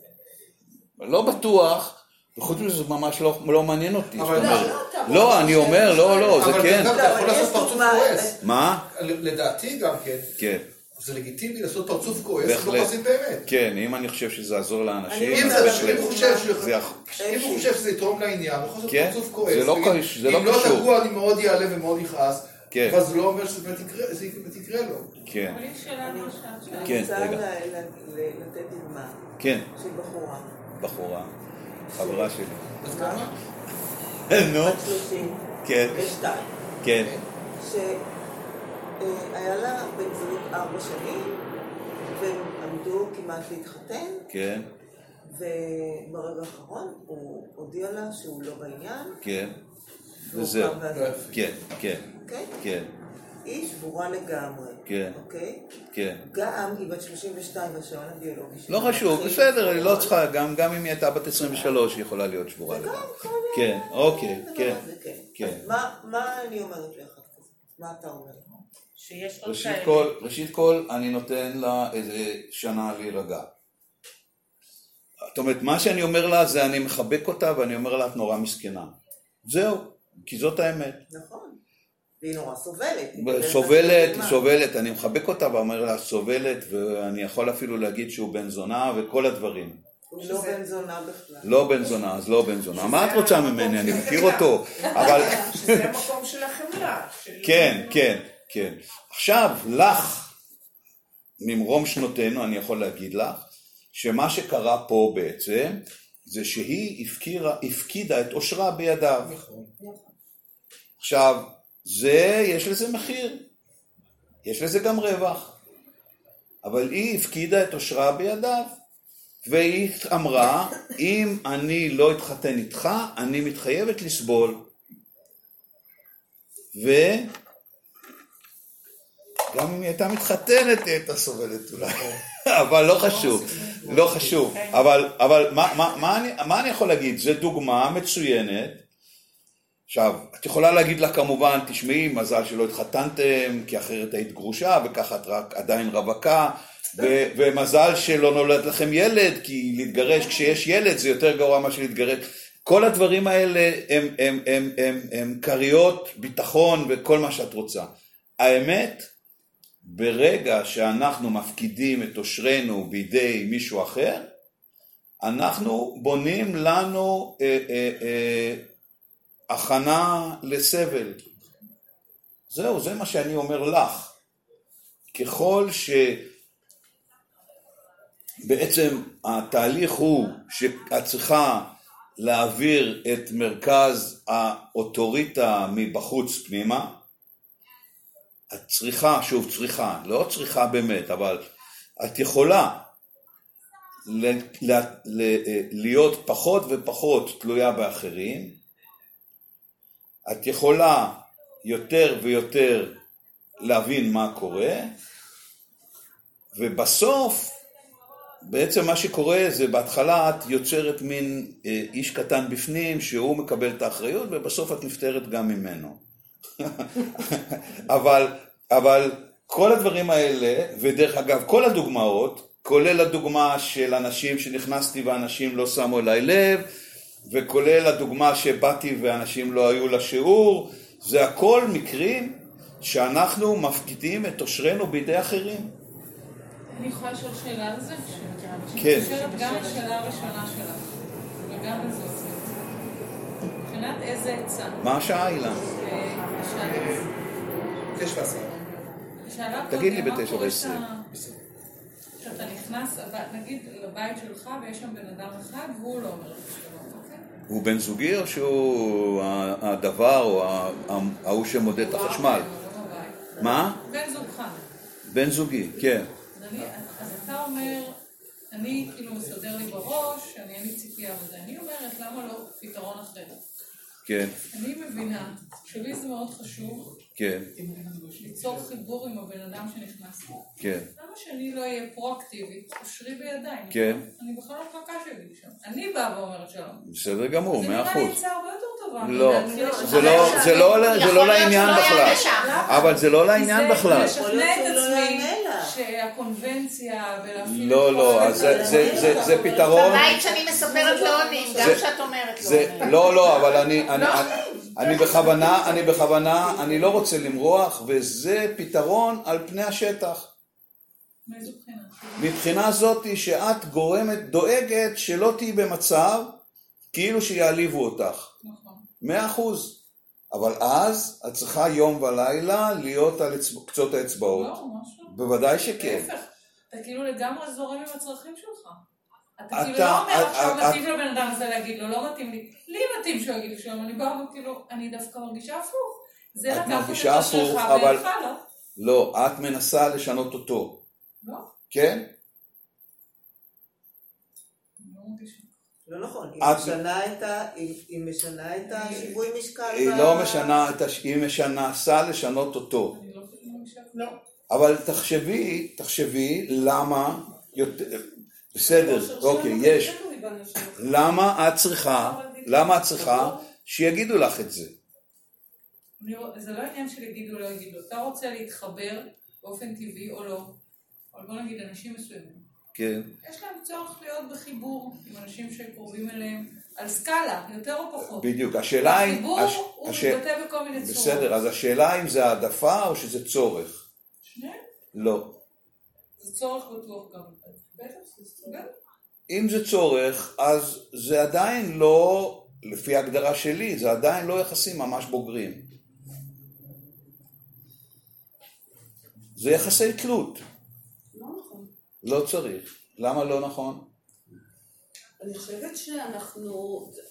לא בטוח, וחוץ מזה זה ממש לא לא מעניין אותי. אבל- זאת אומרת- לא, לא, אתה לא, אמרת אני אומר, לא, לא, זה אבל כן. גם אתה יכול אבל לעשות פרצוף כועס. מה? לדעתי גם כן, כן, זה לגיטימי לעשות פרצוף כועס. לא פרצים באמת. כן, אם אני חושב שזה יעזור לאנשים, אני אם רוצה הוא חושב שזה יתרום לעניין, הוא יכול לעשות כן, פרצוף כועס. זה לא ויגיד, קש- זה לא אם לא קשור. תגוע אני מאוד יעלה ומאוד יכעס, כן. אבל זה לא אומר שזה באמת יקרה- לו. כן, אבל יש שאלה למשל. אני כן, רוצה רגע. ל- ל- ל- לתת דוגמה כן, של בחורה. בחורה, חברה שלי. אז כמה? נו, בת 30 כן, ושתיים. כן, שהיה לה בן זוג ארבע שנים, והם עמדו כמעט להתחתן, כן, וברגע האחרון הוא הודיע לה שהוא לא בעניין, כן, וזהו. ועזב. כן, כן, אוקיי? כן, היא שבורה לגמרי. כן. אוקיי? כן. גם היא בת 32 בשעון הביולוגי שלה. לא חשוב, בסדר, היא לא. צריכה, גם גם אם היא הייתה בת 23 היא יכולה להיות שבורה וגם לגמרי. כל כן, אוקיי, כן, כן. כן. מה- אני אומרת כזה? מה אתה אומר? שיש עוד ראשית כאלה. כל, ראשית כל, אני נותן לה איזה שנה להירגע. זאת אומרת, מה שאני אומר לה זה אני מחבק אותה ואני אומר לה את נורא מסכנה. זהו, כי זאת האמת. נכון. והיא נורא סובלת. סובלת? סובלת, אני מחבק אותה ואומר לה סובלת ואני יכול אפילו להגיד שהוא בן זונה וכל הדברים. הוא לא בן זונה בכלל. לא בן זונה, אז לא בן זונה. מה את רוצה ממני? אני מכיר אותו. אבל... שזה המקום של החמלה. של- כן, כן, כן. עכשיו, לך, ממרום שנותינו, אני יכול להגיד לך, שמה שקרה פה בעצם, זה שהיא הפקירה, הפקידה את אושרה בידיו. עכשיו, זה, יש לזה מחיר. יש לזה גם רווח. אבל היא הפקידה את אושרה בידיו. והיא אמרה, אם אני לא אתחתן איתך, אני מתחייבת לסבול. ו... גם אם היא הייתה מתחתנת, היא הייתה סובלת אולי. אבל לא חשוב, לא חשוב. אבל, אבל מה, מה, מה, אני, מה אני יכול להגיד? זו דוגמה מצוינת. עכשיו, את יכולה להגיד לה כמובן, תשמעי, מזל שלא התחתנתם, כי אחרת היית גרושה, וככה את רק עדיין רווקה, ומזל שלא נולד לכם ילד, כי להתגרש כשיש ילד זה יותר גרוע מאשר להתגרש. כל הדברים האלה הם כריות ביטחון וכל מה שאת רוצה. האמת, ברגע שאנחנו מפקידים את עושרנו בידי מישהו אחר, אנחנו בונים לנו אה, אה, אה, הכנה לסבל. זהו, זה מה שאני אומר לך. ככל שבעצם התהליך הוא שאת צריכה להעביר את מרכז האוטוריטה מבחוץ פנימה, את צריכה, שוב צריכה, לא צריכה באמת, אבל את יכולה ל, ל, ל, להיות פחות ופחות תלויה באחרים, את יכולה יותר ויותר להבין מה קורה, ובסוף בעצם מה שקורה זה בהתחלה את יוצרת מין אה, איש קטן בפנים שהוא מקבל את האחריות ובסוף את נפטרת גם ממנו. אבל, אבל כל הדברים האלה, ודרך אגב כל הדוגמאות, כולל הדוגמה של אנשים שנכנסתי ואנשים לא שמו אליי לב, וכולל הדוגמה שבאתי ואנשים לא היו לשיעור, זה הכל מקרים שאנחנו מפקידים את עושרנו בידי אחרים. אני יכולה לשאול שאלה על זה? כן. אני חושבת גם השאלה הראשונה שלך, וגם על זאת. מבחינת איזה עצה? מה השעה אילן? אה, שאלה- תשע ועשרה. תגיד לי בתשע ועשרים. שאתה- שאתה נכנס, נגיד, לבית שלך ויש שם בן אדם אחד והוא לא אומר לך שלום, אוקיי? הוא בן זוגי או שהוא הדבר או ההוא שמודד את החשמל? לא. מה? בן זוגך. בן זוגי, כן. אז אתה אומר, אני כאילו מסדר לי בראש, אני אין לי ציפייה וזה, אני אומרת, למה לא פתרון אחר? כן, אני מבינה שלי זה מאוד חשוב כן, ליצור חיבור עם הבן אדם שנכנס לי. כן, למה שאני לא אהיה פרואקטיבית, אושרי בידיים? כן. אני בכלל לא מחכה שיגיד לי שם. אני באה ואומרת שלום. בסדר גמור, זה מאה נראה לי אחוז. עצה הרבה יותר טובה. לא, זה לא- זה לא- זה לא לעניין לא בכלל. אבל זה לא לעניין זה בכלל. לשכנע את לא עצמי. שהקונבנציה ולהפעיל... לא, את לא, זה- זה- זה- זה פתרון. בבית שאני מספרת לא עונים, גם זה- כשאת אומרת לא זה. לא, לא, אבל אני, אני. אני, אני בכוונה, אני בכוונה, אני לא רוצה למרוח, וזה פתרון על פני השטח. מאיזו בחינה? מבחינה זאתי שאת גורמת, דואגת שלא תהיי במצב כאילו שיעליבו אותך. נכון. מאה אחוז. אבל אז את צריכה יום ולילה להיות על אצבע, קצות האצבעות. לא, ממש לא. בוודאי שכן. להפך, אתה כאילו לגמרי זורם עם הצרכים שלך. אתה כאילו לא אומר עכשיו מתאים לבן אדם הזה להגיד לו, לא מתאים לי. לי מתאים שהוא יגיד לי שלום, אני באה וכאילו, אני דווקא מרגישה הפוך. זה לקחת את השלך הפוך, אבל- ואינך לא. לא, את מנסה לשנות אותו. לא, כן? לא. לא נכון, היא משנה את ה- היא היא משנה את השיווי משקל. היא לא משנה, את הש- היא מנסה לשנות אותו. לא. לא. אבל תחשבי, תחשבי למה, בסדר, אוקיי, יש. למה את צריכה, למה את צריכה שיגידו לך את זה? זה לא עניין של יגידו או לא יגידו. אתה רוצה להתחבר באופן טבעי או לא. אבל בוא נגיד אנשים מסוימים. כן, יש להם צורך להיות בחיבור עם אנשים שקרובים אליהם על סקאלה, יותר או פחות. בדיוק. השאלה אם... החיבור הש- הוא הש- מתבטא בכל מיני צורות. בסדר, אז השאלה אם זה העדפה או שזה צורך. שניהם. לא. זה צורך בטוח גם. אם זה צורך, אז זה עדיין לא, לפי ההגדרה שלי, זה עדיין לא יחסים ממש בוגרים. זה יחסי תלות. לא נכון. לא צריך. למה לא נכון? אני חושבת שאנחנו... חלק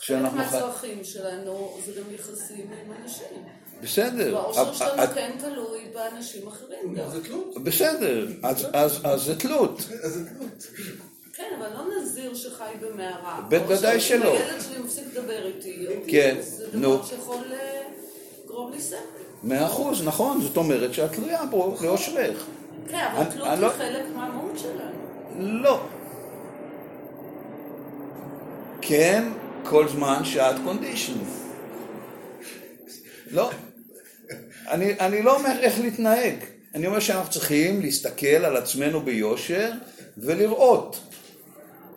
כשאנחנו חי- מהצרכים שלנו זה גם יחסים עם אנשים. בסדר. והאושר שלנו כן תלוי באנשים אחרים. זה תלות. בסדר, אז- אז אז זה תלות. זה תלות. כן, אבל לא נזיר שחי במערה. בוודאי שלא. הילד שלי מפסיק לדבר איתי, כן, זה נו. דבר שיכול אה, לגרום לי סבל. מאה אחוז, נכון, זאת אומרת שאת תלויה בו לאושרך. כן, אבל תלות אני היא לא- חלק מהמהות שלנו. לא. כן, כל זמן שאת קונדישן. לא. אני, אני לא אומר איך להתנהג. אני אומר שאנחנו צריכים להסתכל על עצמנו ביושר ולראות.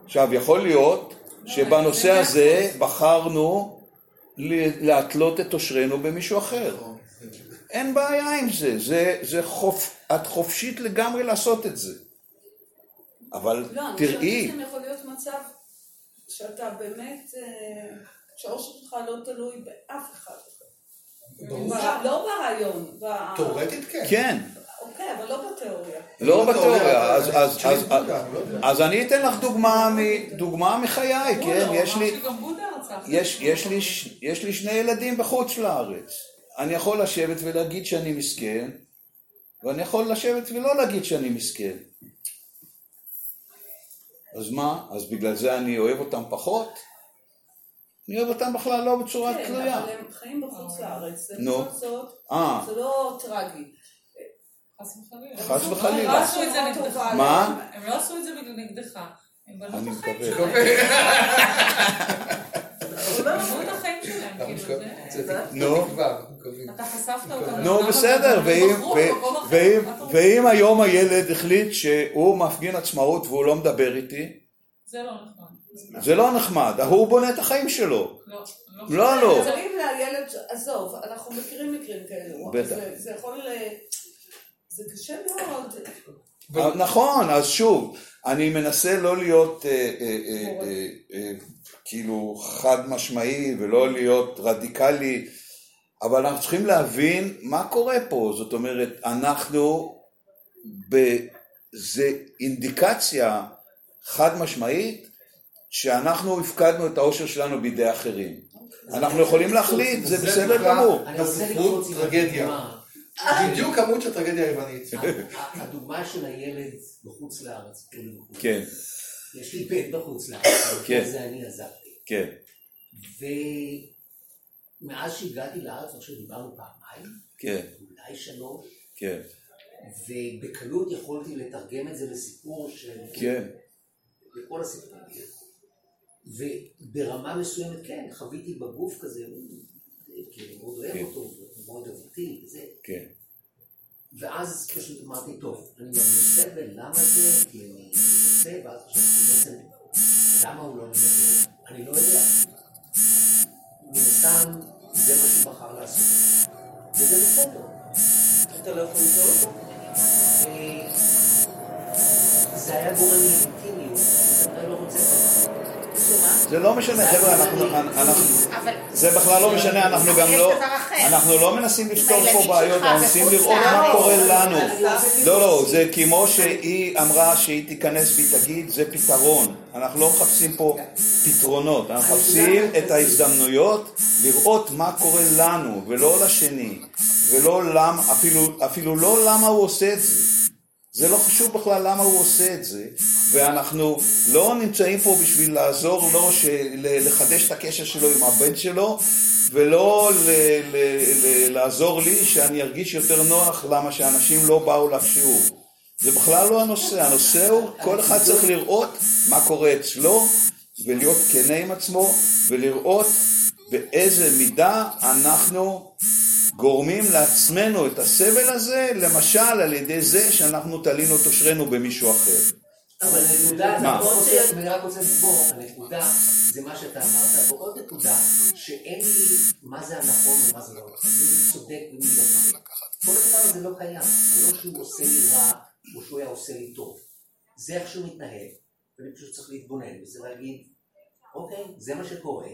עכשיו, יכול להיות שבנושא הזה בחרנו ל- להתלות את אושרנו במישהו אחר. אין בעיה עם זה, זה, זה חופ... את חופשית לגמרי לעשות את זה. אבל לא, אני תראי, חושבת שגם יכול להיות מצב שאתה באמת, אה, שהאושר שלך לא תלוי באף אחד. ב- לא ברעיון. ב- תאורטית כן. כן, אוקיי, אבל לא בתיאוריה. לא לא בתיאוריה, אז- לא. אז אני אתן לך דוגמה מ- דוגמה מחיי, כן, הוא יש אמר לי, שגם בודה רצה. יש, יש, לי, ש- יש לי שני ילדים בחוץ לארץ. אני יכול לשבת ולהגיד שאני מסכן, ואני יכול לשבת ולא להגיד שאני מסכן. אז מה? אז בגלל זה אני אוהב אותם פחות? אני אוהב אותם בכלל לא בצורה כן, תלויה. אבל הם חיים בחוץ לארץ. נו. אה, זה לא טרגי. חס וחלילה. חס הם לא. עשו את זה נגדך. מה? הם לא עשו את זה בגלל נגדך. הם בנו אני את החיים מקווה. שלהם. נו. אתה חשפת. נו בסדר, הזה, ואם, היום הילד החליט שהוא מפגין עצמאות והוא לא מדבר איתי, זה לא נכון. זה לא נחמד, ההוא בונה את החיים שלו. לא, לא, לא. אבל אם לילד, עזוב, אנחנו מכירים מקרים כאלו. בטח. זה- יכול... זה קשה מאוד. אה, נכון, אז שוב, אני מנסה לא להיות כאילו חד משמעי ולא להיות רדיקלי, אבל אנחנו צריכים להבין מה קורה פה, זאת אומרת, אנחנו, ב, זה אינדיקציה חד משמעית שאנחנו הפקדנו את העושר שלנו בידי אחרים. אנחנו יכולים להחליט, זה בסדר גמור. אני רוצה בספרות טרגדיה. בדיוק כמות של טרגדיה יוונית. הדוגמה של הילד בחוץ לארץ. כן, יש לי בן בחוץ לארץ, כן. זה אני עזרתי. כן, מאז שהגעתי לארץ, עכשיו דיברנו פעמיים, כן, אולי שלוש, כן, ובקלות יכולתי לתרגם את זה לסיפור של... כן. לכל הסיפורים. וברמה מסוימת, כן, חוויתי בגוף כזה, כי אני מאוד אוהב כן. אותו, מאוד אהובתי, וזה. כן. ואז פשוט אמרתי, טוב, אני גם מסתכל, למה זה? כי אני רוצה, ואז חשבתי בעצם, למה הוא לא מדבר? אני לא יודע. מן הסתם, זה מה שהוא בחר לעשות. וזה בסדר. אתה לא יכול אותו? אה, זה היה גורם לאינטימיות, אני לא רוצה. זה לא משנה, חבר'ה, אנחנו, זה בכלל לא משנה, אנחנו גם לא. אנחנו לא מנסים לפתור פה בעיות, אנחנו מנסים לראות מה. קורה לנו. לא, לא, לא, זה כמו שהיא אמרה שהיא תיכנס והיא תגיד, זה פתרון. אנחנו לא מחפשים פה פתרונות, אנחנו מחפשים את ההזדמנויות לראות מה קורה לנו, ולא לשני, ולא למה, אפילו, אפילו לא למה הוא עושה את זה. זה לא חשוב בכלל למה הוא עושה את זה, ואנחנו לא נמצאים פה בשביל לעזור לו של- לחדש את הקשר שלו עם הבן שלו, ולא ל- ל- ל- לעזור לי שאני ארגיש יותר נוח למה שאנשים לא באו לשיעור. זה בכלל לא הנושא, הנושא הוא כל אחד צריך לראות מה קורה אצלו, ולהיות כנה עם עצמו, ולראות באיזה מידה אנחנו גורמים לעצמנו את הסבל הזה, למשל על ידי זה שאנחנו תלינו את עושרנו במישהו אחר. אבל הנקודה, מה? אני רק רוצה- אני רק רוצה לסבור, הנקודה זה מה שאתה אמרת, ועוד נקודה, שאין לי מה זה הנכון ומה זה לא נכון, מי צודק ומי לא צודק. כל הדבר הזה לא קיים, זה לא שהוא עושה לי רע, או שהוא היה עושה לי טוב. זה איך שהוא מתנהל, ואני פשוט צריך להתבונן בזה ולהגיד, אוקיי, זה מה שקורה,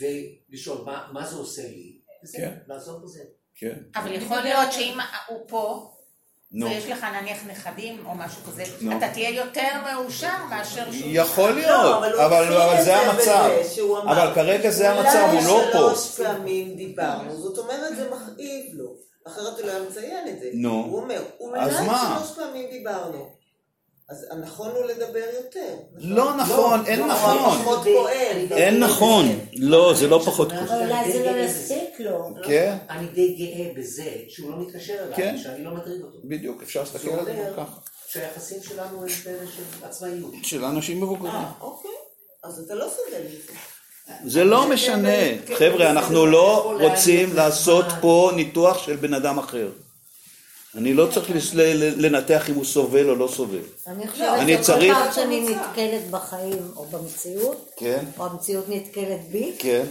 ולשאול מה, מה זה עושה לי, וזה, כן. לעזור בזה. כן, אבל יכול להיות שאם הוא פה, נו. ויש לך נניח נכדים או משהו כזה, נו. אתה תהיה יותר מאושר מאשר שהוא... יכול לא, להיות, אבל הוא אבל אבל את זה המצב. אבל כרגע זה המצב, הוא לא אולי פה. שלוש פעמים דיברנו, זאת אומרת זה מכאיב לו, אחרת הוא לא היה מציין את זה. נו. הוא אומר, אולי? שלוש פעמים דיברנו. אז הנכון הוא לדבר יותר. לא נכון, אין לא, נכון. אין נכון. לא, זה לא פחות כואב. אבל אולי זה לא יספיק לו. כן, אני די גאה בזה שהוא לא מתקשר אליי, כן. שאני לא מטריד אותו. בדיוק, אפשר להסתכל על זה ככה. שהיחסים שלנו הם כאלה של עצמאיות. של אנשים מבוגרים. אה, אוקיי. אז אתה לא סובל מזה. זה לא משנה. חבר'ה, אנחנו לא רוצים לעשות פה ניתוח של בן אדם אחר. אני לא צריך לנתח אם הוא סובל או לא סובל. אני חושבת אני שכל צריך- פעם שאני נתקלת בחיים או במציאות, כן, או המציאות נתקלת בי, כן.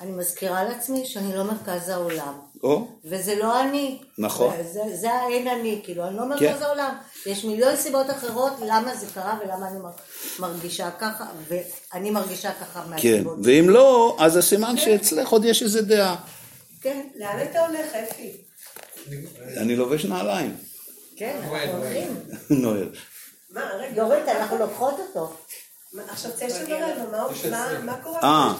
אני מזכירה לעצמי שאני לא מרכז העולם. או, וזה לא אני. נכון. זה, זה האין אני, כאילו, אני לא מרכז כן. העולם. יש מיליון סיבות אחרות למה זה קרה ולמה אני מר- מרגישה ככה, ואני מרגישה ככה כן. מהסיבות. ואם לא, אז הסימן שאצלך עוד יש איזה דעה. כן, לאן אתה הולך, אפי? אני לובש נעליים. כן, אנחנו הולכים. נועל. מה, רגע. דורית, אנחנו לוקחות אותו. מה, עכשיו ברבע, הוא- מה- מה קורה? אה.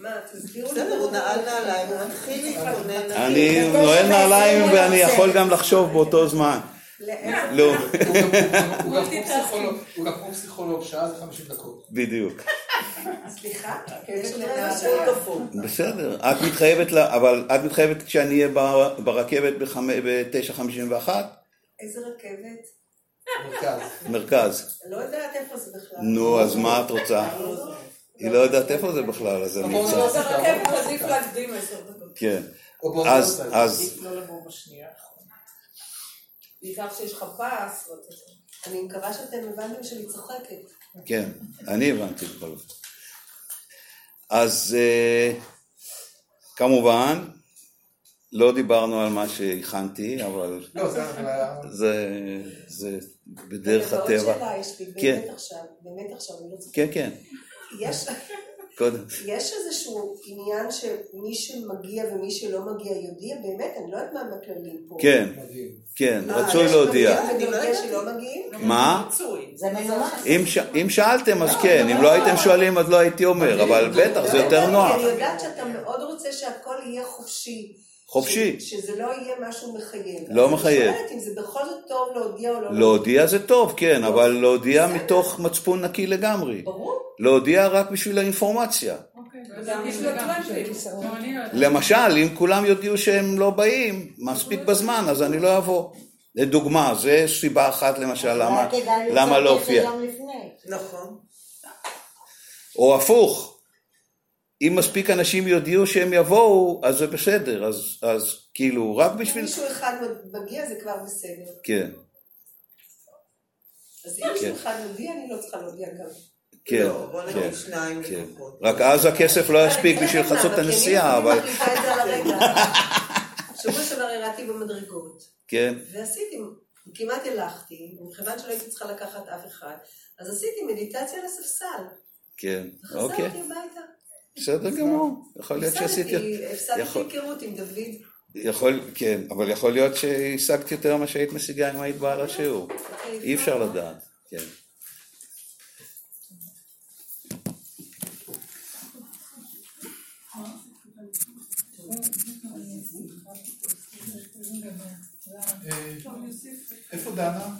בסדר, הוא נעל נעליים, הוא מתחיל להתכונן. אני נועל נעליים ואני יכול גם לחשוב באותו זמן. לא, הוא גם פסיכולוג, שעה זה 50 דקות. בדיוק. סליחה? שולטפון. בסדר. את מתחייבת, אבל את מתחייבת כשאני אהיה בר- ברכבת ב-9.51? איזה רכבת? מרכז. מרכז. לא יודעת איפה זה בכלל. נו, אז מה את רוצה? היא לא יודעת איפה זה בכלל, אז אני זה רכבת, עדיף להקדים עשר דקות. כן. אז. אז, לא. בעיקר שיש לך פס. אני מקווה שאתם הבנתם שאני צוחקת. כן, אני הבנתי בכל זאת. אז אה, כמובן, לא דיברנו על מה שהכנתי, אבל לא, זה. זה, זה בדרך הטבע. שאלה יש לי, כן. באמת עכשיו, באמת עכשיו, אני לא צוחקת. כן, כן, יש... קודם. יש איזשהו עניין שמי שמגיע ומי שלא מגיע יודיע, באמת, אני לא יודעת מה הכללים פה. כן. כן, רצוי יש להודיע. מה? זה מנומס. אם שאלתם אז כן, אם לא הייתם שואלים אז לא הייתי אומר, אבל בטח, זה יותר נוח. אני יודעת שאתה מאוד רוצה שהכל יהיה חופשי. חופשי. ש- שזה לא יהיה משהו מחייב. לא מחייב. אני שואלת אם זה בכל זאת טוב להודיע או לא. להודיע זה טוב, כן, אבל להודיע מתוך מצפון נקי לגמרי. ברור. להודיע רק בשביל האינפורמציה. אוקיי. לא. למשל, אם כולם יודיעו שהם לא באים מספיק בזמן, אז אני לא אבוא. לדוגמה, זה סיבה אחת למשל למה, להופיע. יום לפני. נכון. או הפוך, אם מספיק אנשים יודיעו שהם יבואו, אז זה בסדר, אז, אז כאילו, רק אם בשביל... מישהו אחד מגיע זה כבר בסדר. כן, אז אם מישהו אחד מודיע, אני לא צריכה להודיע גם. כן, לא, בוא נגיד כן, שניים כן. לפחות. רק אז הכסף לא יספיק בשביל לחצות את הנסיעה, אני אבל... מחליפה את זה על הרגע. שבוע שעבר ירדתי במדרגות, כן, ועשיתי, כמעט הלכתי, ומכיוון שלא הייתי צריכה לקחת אף אחד, אז עשיתי מדיטציה על הספסל. כן, אוקיי, חזרתי הביתה. בסדר גמור, יכול להיות שעשיתי... הפסדתי היכרות עם דוד. יכול, כן, אבל יכול להיות שהשגת יותר ממה שהיית משיגה אם היית באה לשיעור. אי אפשר לדעת, כן. אה, איפה דנה?